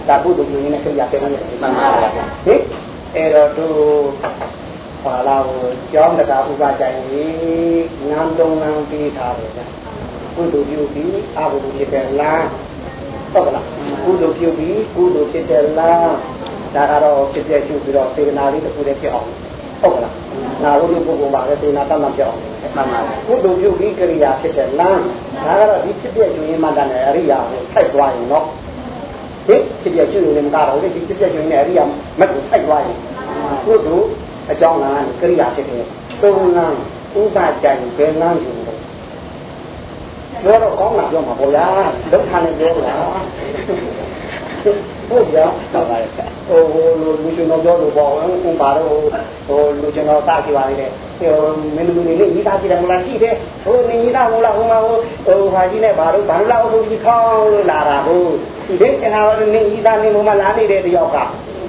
ဒါဘုဒ္ဓပြုရင်းနဲ့ကြရတဲ့မှန်ပါပါဟင်အဲ့တော့သူပါလာကိုကျောင်းတကာဥပကြိုင်ကြီးနန်းတုံးနန်းပြီးထားတယ်ဗျဘုဒ္ဓပြုပြီးအဘုဒ္ဓဖြစ်တဲ့လားဟုတ်ကလားကုသိုလ်ပြုပြီးကုသိုလ်ဖြစ်တဲ့လားဒါကတော့ဖြစ်ပြကျုပ်ပြီးတော့စေနာလေးတစ်ခုတည်းဖြစ်အောင် ဟုတ်ကလားနာဝိပုဂ္ဂိုလ်ပါပဲစေနာတတ်မှပြောင်းမှန်ပါကုသိုလ်ပြုပြီးကိရိယာဖြစ်တဲ့လမ်းဒါကတော့ဒီဖြစ်ပြကျုံရင်မှတန်တဲ့အရိယာကိုထိုက်သွားရင်တော့ဟင်ဖြစ်ပြကျုံရင်မကတော့ဒီဖြစ်ပြကျုံရင်အရိယာမက်ကိုထိုက်သွားရင်ကုသိုလ်အကြောင်းကကိရိယာဖြစ်တဲ့သုံးလမ်းဥပကြိုင်ဘယ်လမ်းယူလို့ပြောတော့ကောင်းတာပြောမှာပေါ့ဗျာဒုက္ခနဲ့ပြောလား ဟုတ်ကြတော့ပါရဲ့ဟိုလူလူရှင်တော်ပြောလို့ပေါ့ဥပါတော့ဟိုလူရှင်တော်စကြည့်ပါလေဟိုမင်းလူတွေလေးညီသားကြည့်တယ်မလားရှိတယ်ဟိုညီသားမလားဟိုမှာဟိုဟိုဟာကြီးနဲ့ဘာလို့ဘာလို့လောက်ဟိုကြီးခေါင်းလို့လာတာဟုတ်ဒီတဲ့ကနာတော့နေညီသားနေမလာနေတဲ့တယောက်က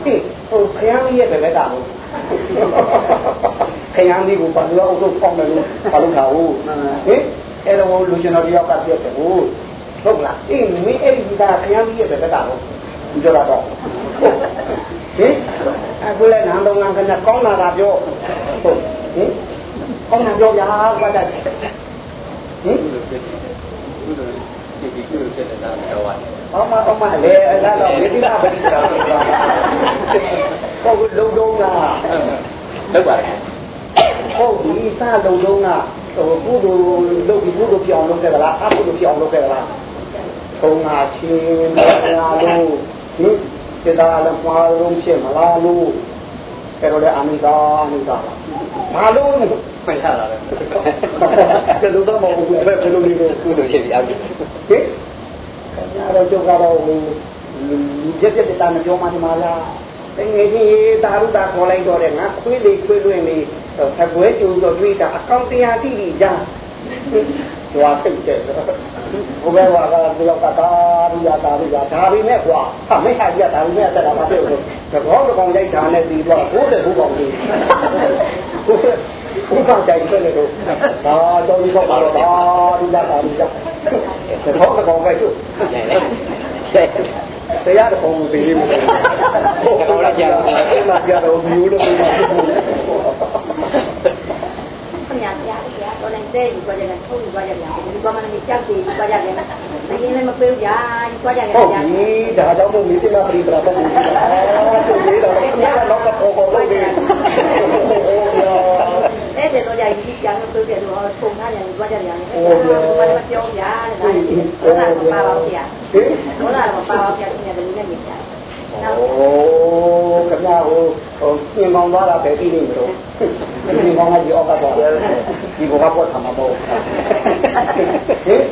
ဟိဟိုခရမ်းကြီးရဲ့ဘယ်ဘက်ကဟုတ်ခရမ်းကြီးကိုဘာလို့အုပ်စုပေါင်းတယ်လို့ဘာလို့ထားဟုတ်ဟိအဲ့တော့လူရှင်တော်တယောက်ကပြည့်တယ်ဟုတ်ဟုတ်လားအေးမင်းအဲ့ဒီကခရမ်းကြီးရဲ့ဘယ်ဘက်ကဟုတ် ပြောတာတော့ဟင်အခုလည်းနားလုံးကခဏကောင်းလာတာပြောဟုတ်ဟင်ကောင်းလာပြောဗျာဘာကြဟင်ဒီဒီလိုဖြစ်နေတာတော့ဘာမှအမှလည်းအဲ့ဒါတော့ဝိသနာပတိတာဟုတ်လုံလုံးလားဟုတ်ပါရဲ့ဟုတ်ဒီစလုံလုံးကဟိုကုသိုလ်လုပ်ပြီးကုသိုလ်ပြောင်းလုပ်ခဲ့သလားအကုသိုလ်ပြောင်းလုပ်ခဲ့သလားသုံးငါချင်းမလားလို့ ဟင်စေတာလည်းမှားလုံးဖြစ်မလားလို့အဲ့တော့လည်းအမိသာအမိသာဘာလို့လဲမှန်ရတာပဲကျလို့တော့မဟုတ်ဘူးဘယ်လိုလဲကုလို့ဖြစ်ပြီအမိဟင်အဲ့တော့ကျုပ်ကတော့ဟိုကြက်ကြက်တာမပြောမှဒီမှာလားတငယ်ချင်းတာရုတာခေါ်လိုက်တော့တယ်ငါခွေးလေးခွေးလွင်လေးသကွဲကျူတော့တွေးတာအကောင့်တရားတိတိကြာ ကြွားစိတ်တဲ့ဘုရားကကတော့ကတာရိယာတာရိယာဒါပေမဲ့ကွာအမေဟာကြီးကဒါပေမဲ့တက်တာမဖြစ်ဘူးတကောတကောင်ရိုက်တာနဲ့ပြီးတော့ဘိုးတဲ့ဘိုးကောင်လေးဘုရားကြိုက်တယ်လို့ဒါတော့ဒီတော့တော့ဒါရိယာတာရိယာတကောတကောင်ပဲကျုပ်တရားတော်ကိုသိနေမှာဟုတ်ကဲ့တော့ကြာတော့ကြာတော့မျိုးလို့ပြောခင်ဗျာဗျာဗျာ တော်လည်းတဲ့ယူသွားကြတယ်ထုတ်ယူသွားကြတယ်ဒီကမှလည်းကြောက်ကြည့်သွားကြတယ်မင်းလည်းမပေးဘူးကြာသွားကြတယ်ကြာဟုတ်ပြီဒါကြောင့်မို့မိတိနာပရိပရာတော့ဘူးအာသူလေးတော့ခင်ဗျာတော့ပေါ်ပေါ်လို့ဒီအဲ့ဒီတော့ကြာကြီးကြာလို့ပြောပြတော့ထုံထားတယ်သွားကြတယ်ဟုတ်ပြီဘာမှပြောပြရတယ်ဒါလည်းဘာပါဗျာဟင်တော့လာတော့ပါပါဗျာခင်ဗျာဒီနေ့မြင်ကြโอ้ခင်ဗျာဟိုဟိုပြင်ပေါင်းသွားတာပဲပြီးနေမလို့ပြင်ပေါင်းကဒီအောက်ကသွားတယ်ဒီဘောကပေါ်ထားမှာပေါ့ဟင်ဟင်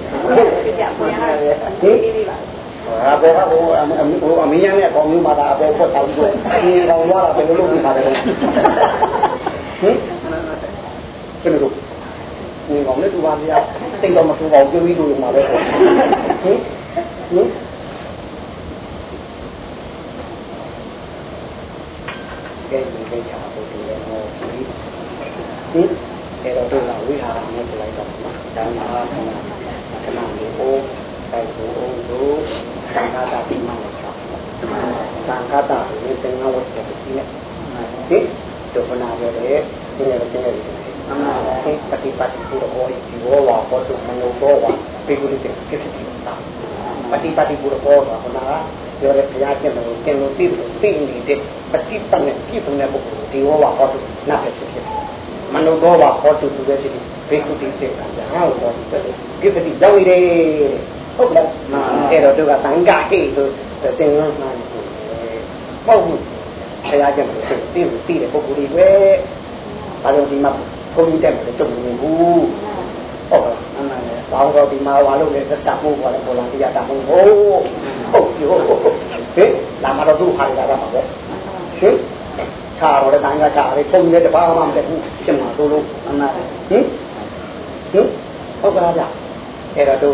အဘောကဟိုဟိုအမင်းရနဲ့အကောင်မျိုးမှာဒါအဘောပေါ်ထားပြီးတော့ပြင်ပေါင်းသွားတာဘယ်လိုလုပ်ပြီးထားတယ်ဟင်ဘယ်လိုလုပ်ဒီကောင်နဲ့တူပါဗျာတိတ်တော့မထူပါဘူးပြောပြီးလို့မှာပဲဟင်ဟင် ကဲဒီကိစ္စကိုဟင်အဲ့တော့တို့ကဝိဟာရနဲ့ပြလိုက်တော့နော်ဒါမှခဏခဏလေးဟိုတိုက်ကိုတို့သံဃာတာပြမှန်းတော့သံဃာတာကိုသင်္ဃဝတ်တဲ့ဒီနဲ့ဟင်ဒုက္ခနာပြောတယ်ဒီနေ့တော့ကျင်းရတယ်အမှန်ပါပဲပฏิပတ်ပုရဟောဒီဝဝဟောတုမနောဘောဝပေကုလိတေကိစ္စတိတာပฏิပတ်ပုရဟောကဟောနာ ပြောတဲ့ဘုရားကျင့်တယ်ကိုကျင့်လို့သိလို့သိနေတဲ့ပฏิပတ်နဲ့ပြည့်စုံတဲ့ပုဂ္ဂိုလ်ဒီဝဝဟောတုနာပဲဖြစ်ဖြစ်မနောဘောဝဟောတုသူပဲဖြစ်ဖြစ်ဘေကုတိစေကံဟာဟောဒီကိစ္စတိရောက်ရည်ဟုတ်လားအဲ့တော့သူကသံဃာဟိဆိုသင်္ကန်းမှန်ပေါ့ဘူးဘုရားကျင့်တယ်သိလို့သိတဲ့ပုဂ္ဂိုလ်တွေပဲဘာလို့ဒီမှာဘုန်းကြီးတက်မယ်ကြုံနေဘူးဟုတ်ပါအမှန်လေဘောင်းတော့ဒီမှာဝါလို့လည်းသက်တာဖို့ပေါ်တယ်ပေါ်လာတရားတာဖို့ဟုတ် ဟုတ်ပြီဟုတ်ဟင်လာမတော့သူ့ဟာရတာပါပဲဟင်ခါတော့တန်ခါချာလေးဖုန်းနဲ့တပါးမှမတက်ဘူးရှင်မှာသို့လို့အမှန်ဟင်ဟင်ဟုတ်ကလားဗျအဲ့တော့သူ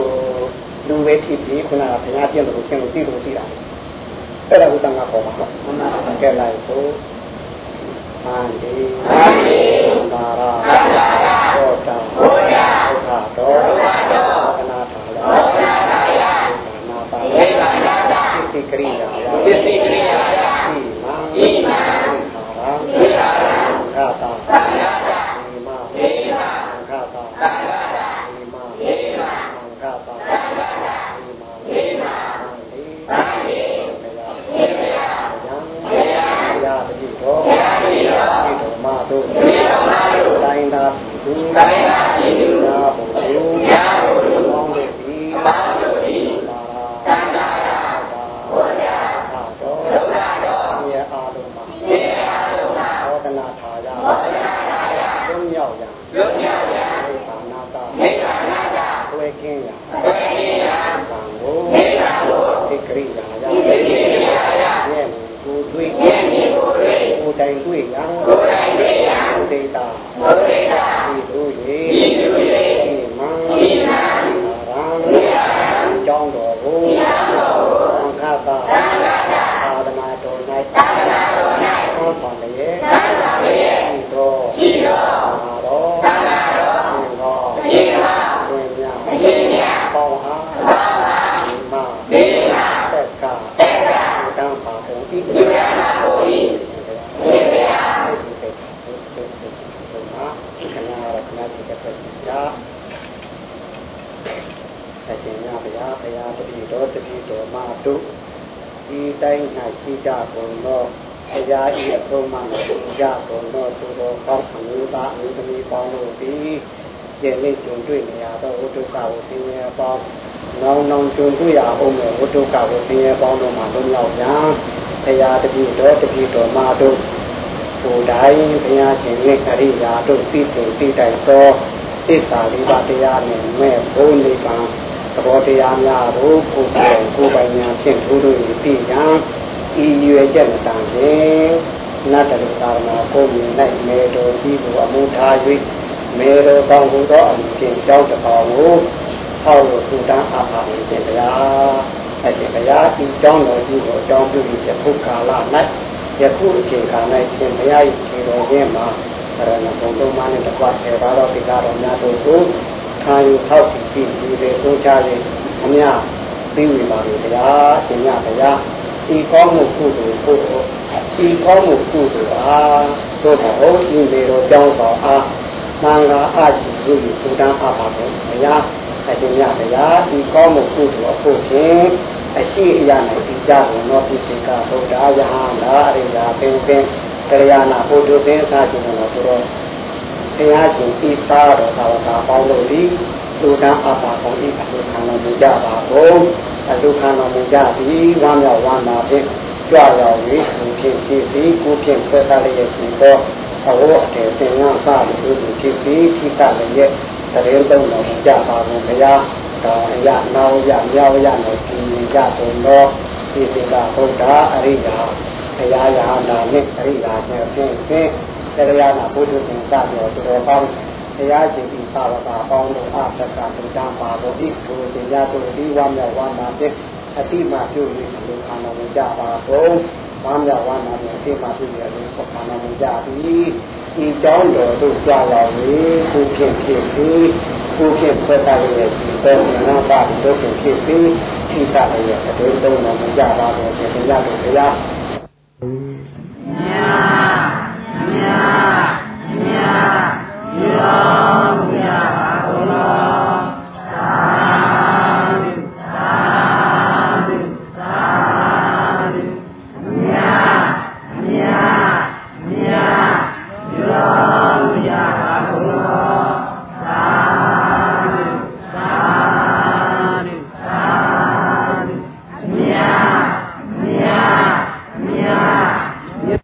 လူပဲဖြစ်ပြီးခုနကဘုရားပြည့်လို့ရှင်လို့သိလို့သိတာအဲ့ဒါဥဒ္ဒငါပေါ်ပါတော့အမှန်ကဲလိုက်ဆိုဟန်ဒီဟန်ဒီသာရာသာရာဘောတာဘောတာဘုရားတော်ဘုရားတော်ကနာထာလာဘုရားသာယနာပါလေပါနာတာသစ္စ ကရိယာသစ္စကရိယာဤမာဤမာသာရာဝိဟာရသာသာယာဤမာဤမာသာသာသာဤမာဤမာသာသာသာဤမာဤမာသာဤဘုရားဘုရားဘုရားတတိတော်ဘုရားတတိတော်ဒီတော်မတို့ဒီတော်မတို့တိုင်းသာသူတိုင်းသာသူသာဘုရားဘုရားကောင်းတဲ့ဒီကောင်းတဲ့ဒီသာသံဃာဘုရားသာတော်ဘုရားတော်မြေအားလုံးမှာမြေအားလုံးမှာဟောကနာထာယဟောကနာထာယလွတ်မြောက်ရလွတ်မြောက်ရနိဗ္ဗာန်သာနိဗ္ဗာန်သာဝေကင်းရဝေကင်းရသံဃောနိဗ္ဗာန်ကိုသိကရိယာယသိကရိယာယရဲ့ ကိုတွေ့ရဲ့ကိုတွေ့ကိုတိုင်တွေ့ရကိုတိုင်တွေ့ရကိုဒေတာကိုဒေတာဒီတို့ရေဒီတို့ရေဒီမံဒီမံရာံကြောင်းတော်ကိုကြောင်းတော်ကိုသံဃာတာသံဃာတာသာသနာတော်၌သာသနာတော်၌ဟောပါလေသာသနာလေဒီတော်ဒီတော်သာတော်သာတော်ဒီတော်ဒီတော်ဝိညာဉ်ဝိညာဉ်ပေါင်းအားပေါင်းအားဒီမဒီမသက်ကသက်ကတံပါတော်ဒီတံပါတော်ဒီဒီတရားဒီစိတ်ဒီစိတ်ဒီမှာခဏရခဏတိကပ္ပညာအရှင်ရဗျာဘုရားတတိတော်တတိတော်မတို့ဒီ တိုင်း၌ရှိကြကုန်သောဘုရားဤအဆုံးမှရှိကြကုန်သောသူတော်ကောင်းအမျိုးသားအမျိုးသမီးပေါင်းတို့သည်ယနေ့ကြုံတွေ့နေရသောဝိတုကဝဆင်းရဲပေါင်းနောင်နောင်ကြုံတွေ့ရအောင်မဲ့ဝိတုကဝဆင်းရဲပေါင်းတို့မှာလုံးရောက်ရန်ဘုရားတတိတော်တတိတော်မတို့ကိုယ်တိုင်ဘုရားရှင်ရဲ့အရိယာတို့သိသူသိတိုင်သောသစ္စာလေးပါးတရားနဲ့မဲ့ဘုန်းလေးပါသဘောတရားများကိုကိုယ်ပိုင်ကိုယ်ပိုင်ညာဖြင့်ထိုးလို့သိရန် ဤရွယ်ချက်မတန်ဖြင့်နတ်တရသာနာကိုမြင်၌မေတော်ကြီးကိုအမှုထား၍မေတော်ကောင်းသောအမှုဖြင့်ကြောက်တပါကိုဟောလို့သူတန်းအားပါနေခြင်းဗျာအဲ့ဒီဗျာဒီကြောင်းတော်ကြီးကိုအကြောင်းပြုပြီးတဲ့ဘုကာလ၌ယခုအချိန်ခါ၌ရှင်ဘုရား၏ခြေတော်ချင်းမှာရဏဘုံတော်မှနဲ့တကွဆေပါတော်ပိကာတော်များတို့ကိုခံယူထောက်ပြီးပြီးပြီးဆိုချခြင်းအများပြီးဝင်ပါလေဗျာရှင်ညဗျာ ဒီကောင်းမှုကုသိုလ်ကိုဒီကောင်းမှုကုသိုလ်အားသို့မဟုတ်ဒီလေတော်ကြောင်းတော်အားသံဃာအကြည့်လို့သုတန်းအပါဘုရားအရှင်ညဗျာဒီကောင်းမှုကုသိုလ်အဖို့ဖြင့်အရှိအရာ၌ဒီကြဘုံတော်ပြည့်စုံကဗုဒ္ဓယဟန်လာအရိယာပင်ပင်တရားနာဘုဒ္ဓသင်္သာကျင်တော်သူတော်ဘုရားရှင်ဤသားတော်သာဝကပေါင်းလို့ဒီသုတန်းအပါဘုဤအလုခံတော်မူကြပါဘု အလုခံတော်မူကြသည်ဝမ်းမြောက်ဝမ်းသာဖြင့်ကြွရောက်၍သူဖြင့်ဖြစ်ပြီးကိုဖြင့်ဆက်သားလျက်ရှိသောအဝတ်အထည်သင်္ကန်းစသည်တို့ဖြစ်ပြီးခိတလည်းရဲ့တရင်သုံးတော်မူကြပါဘုဘုရားတော်ရနောင်ရမြောက်ရနဲ့ပြည်ကြကုန်သောဒီစိကဗုဒ္ဓအရိယာဘုရားရဟန္တာနှင့်အရိယာချင်းဖြင့်ဖြင့်တရားနာဘုဒ္ဓသင်္ကတော်သူတော်ကောင်းဘု ရားရှင်ဤသာဝကပေါင်းတို့အသက်ကပင်ကံပါဘုဤကိုသင်ရတို့ဒီဝါမြဝါနာဖြင့်အတိမပြု၍လူအာနာဝင်ကြပါဘုံဝါမြဝါနာဖြင့်အတိမပြု၍လူအာနာဝင်ကြသည်ဤကြောင့်တော်တို့ကြာလာ၏ကိုဖြစ်ဖြစ်ပြီးကိုဖြစ်ဆက်တာရဲ့ဒီတော့နာပါတို့ဖြစ်ပြီးဤသာရဲ့အတွေ့အကြုံတော်မူကြပါဘုံသင်ရတို့တရားမြာမြာမြာ မြေအောင်မြတ်ပါဘုရားသာ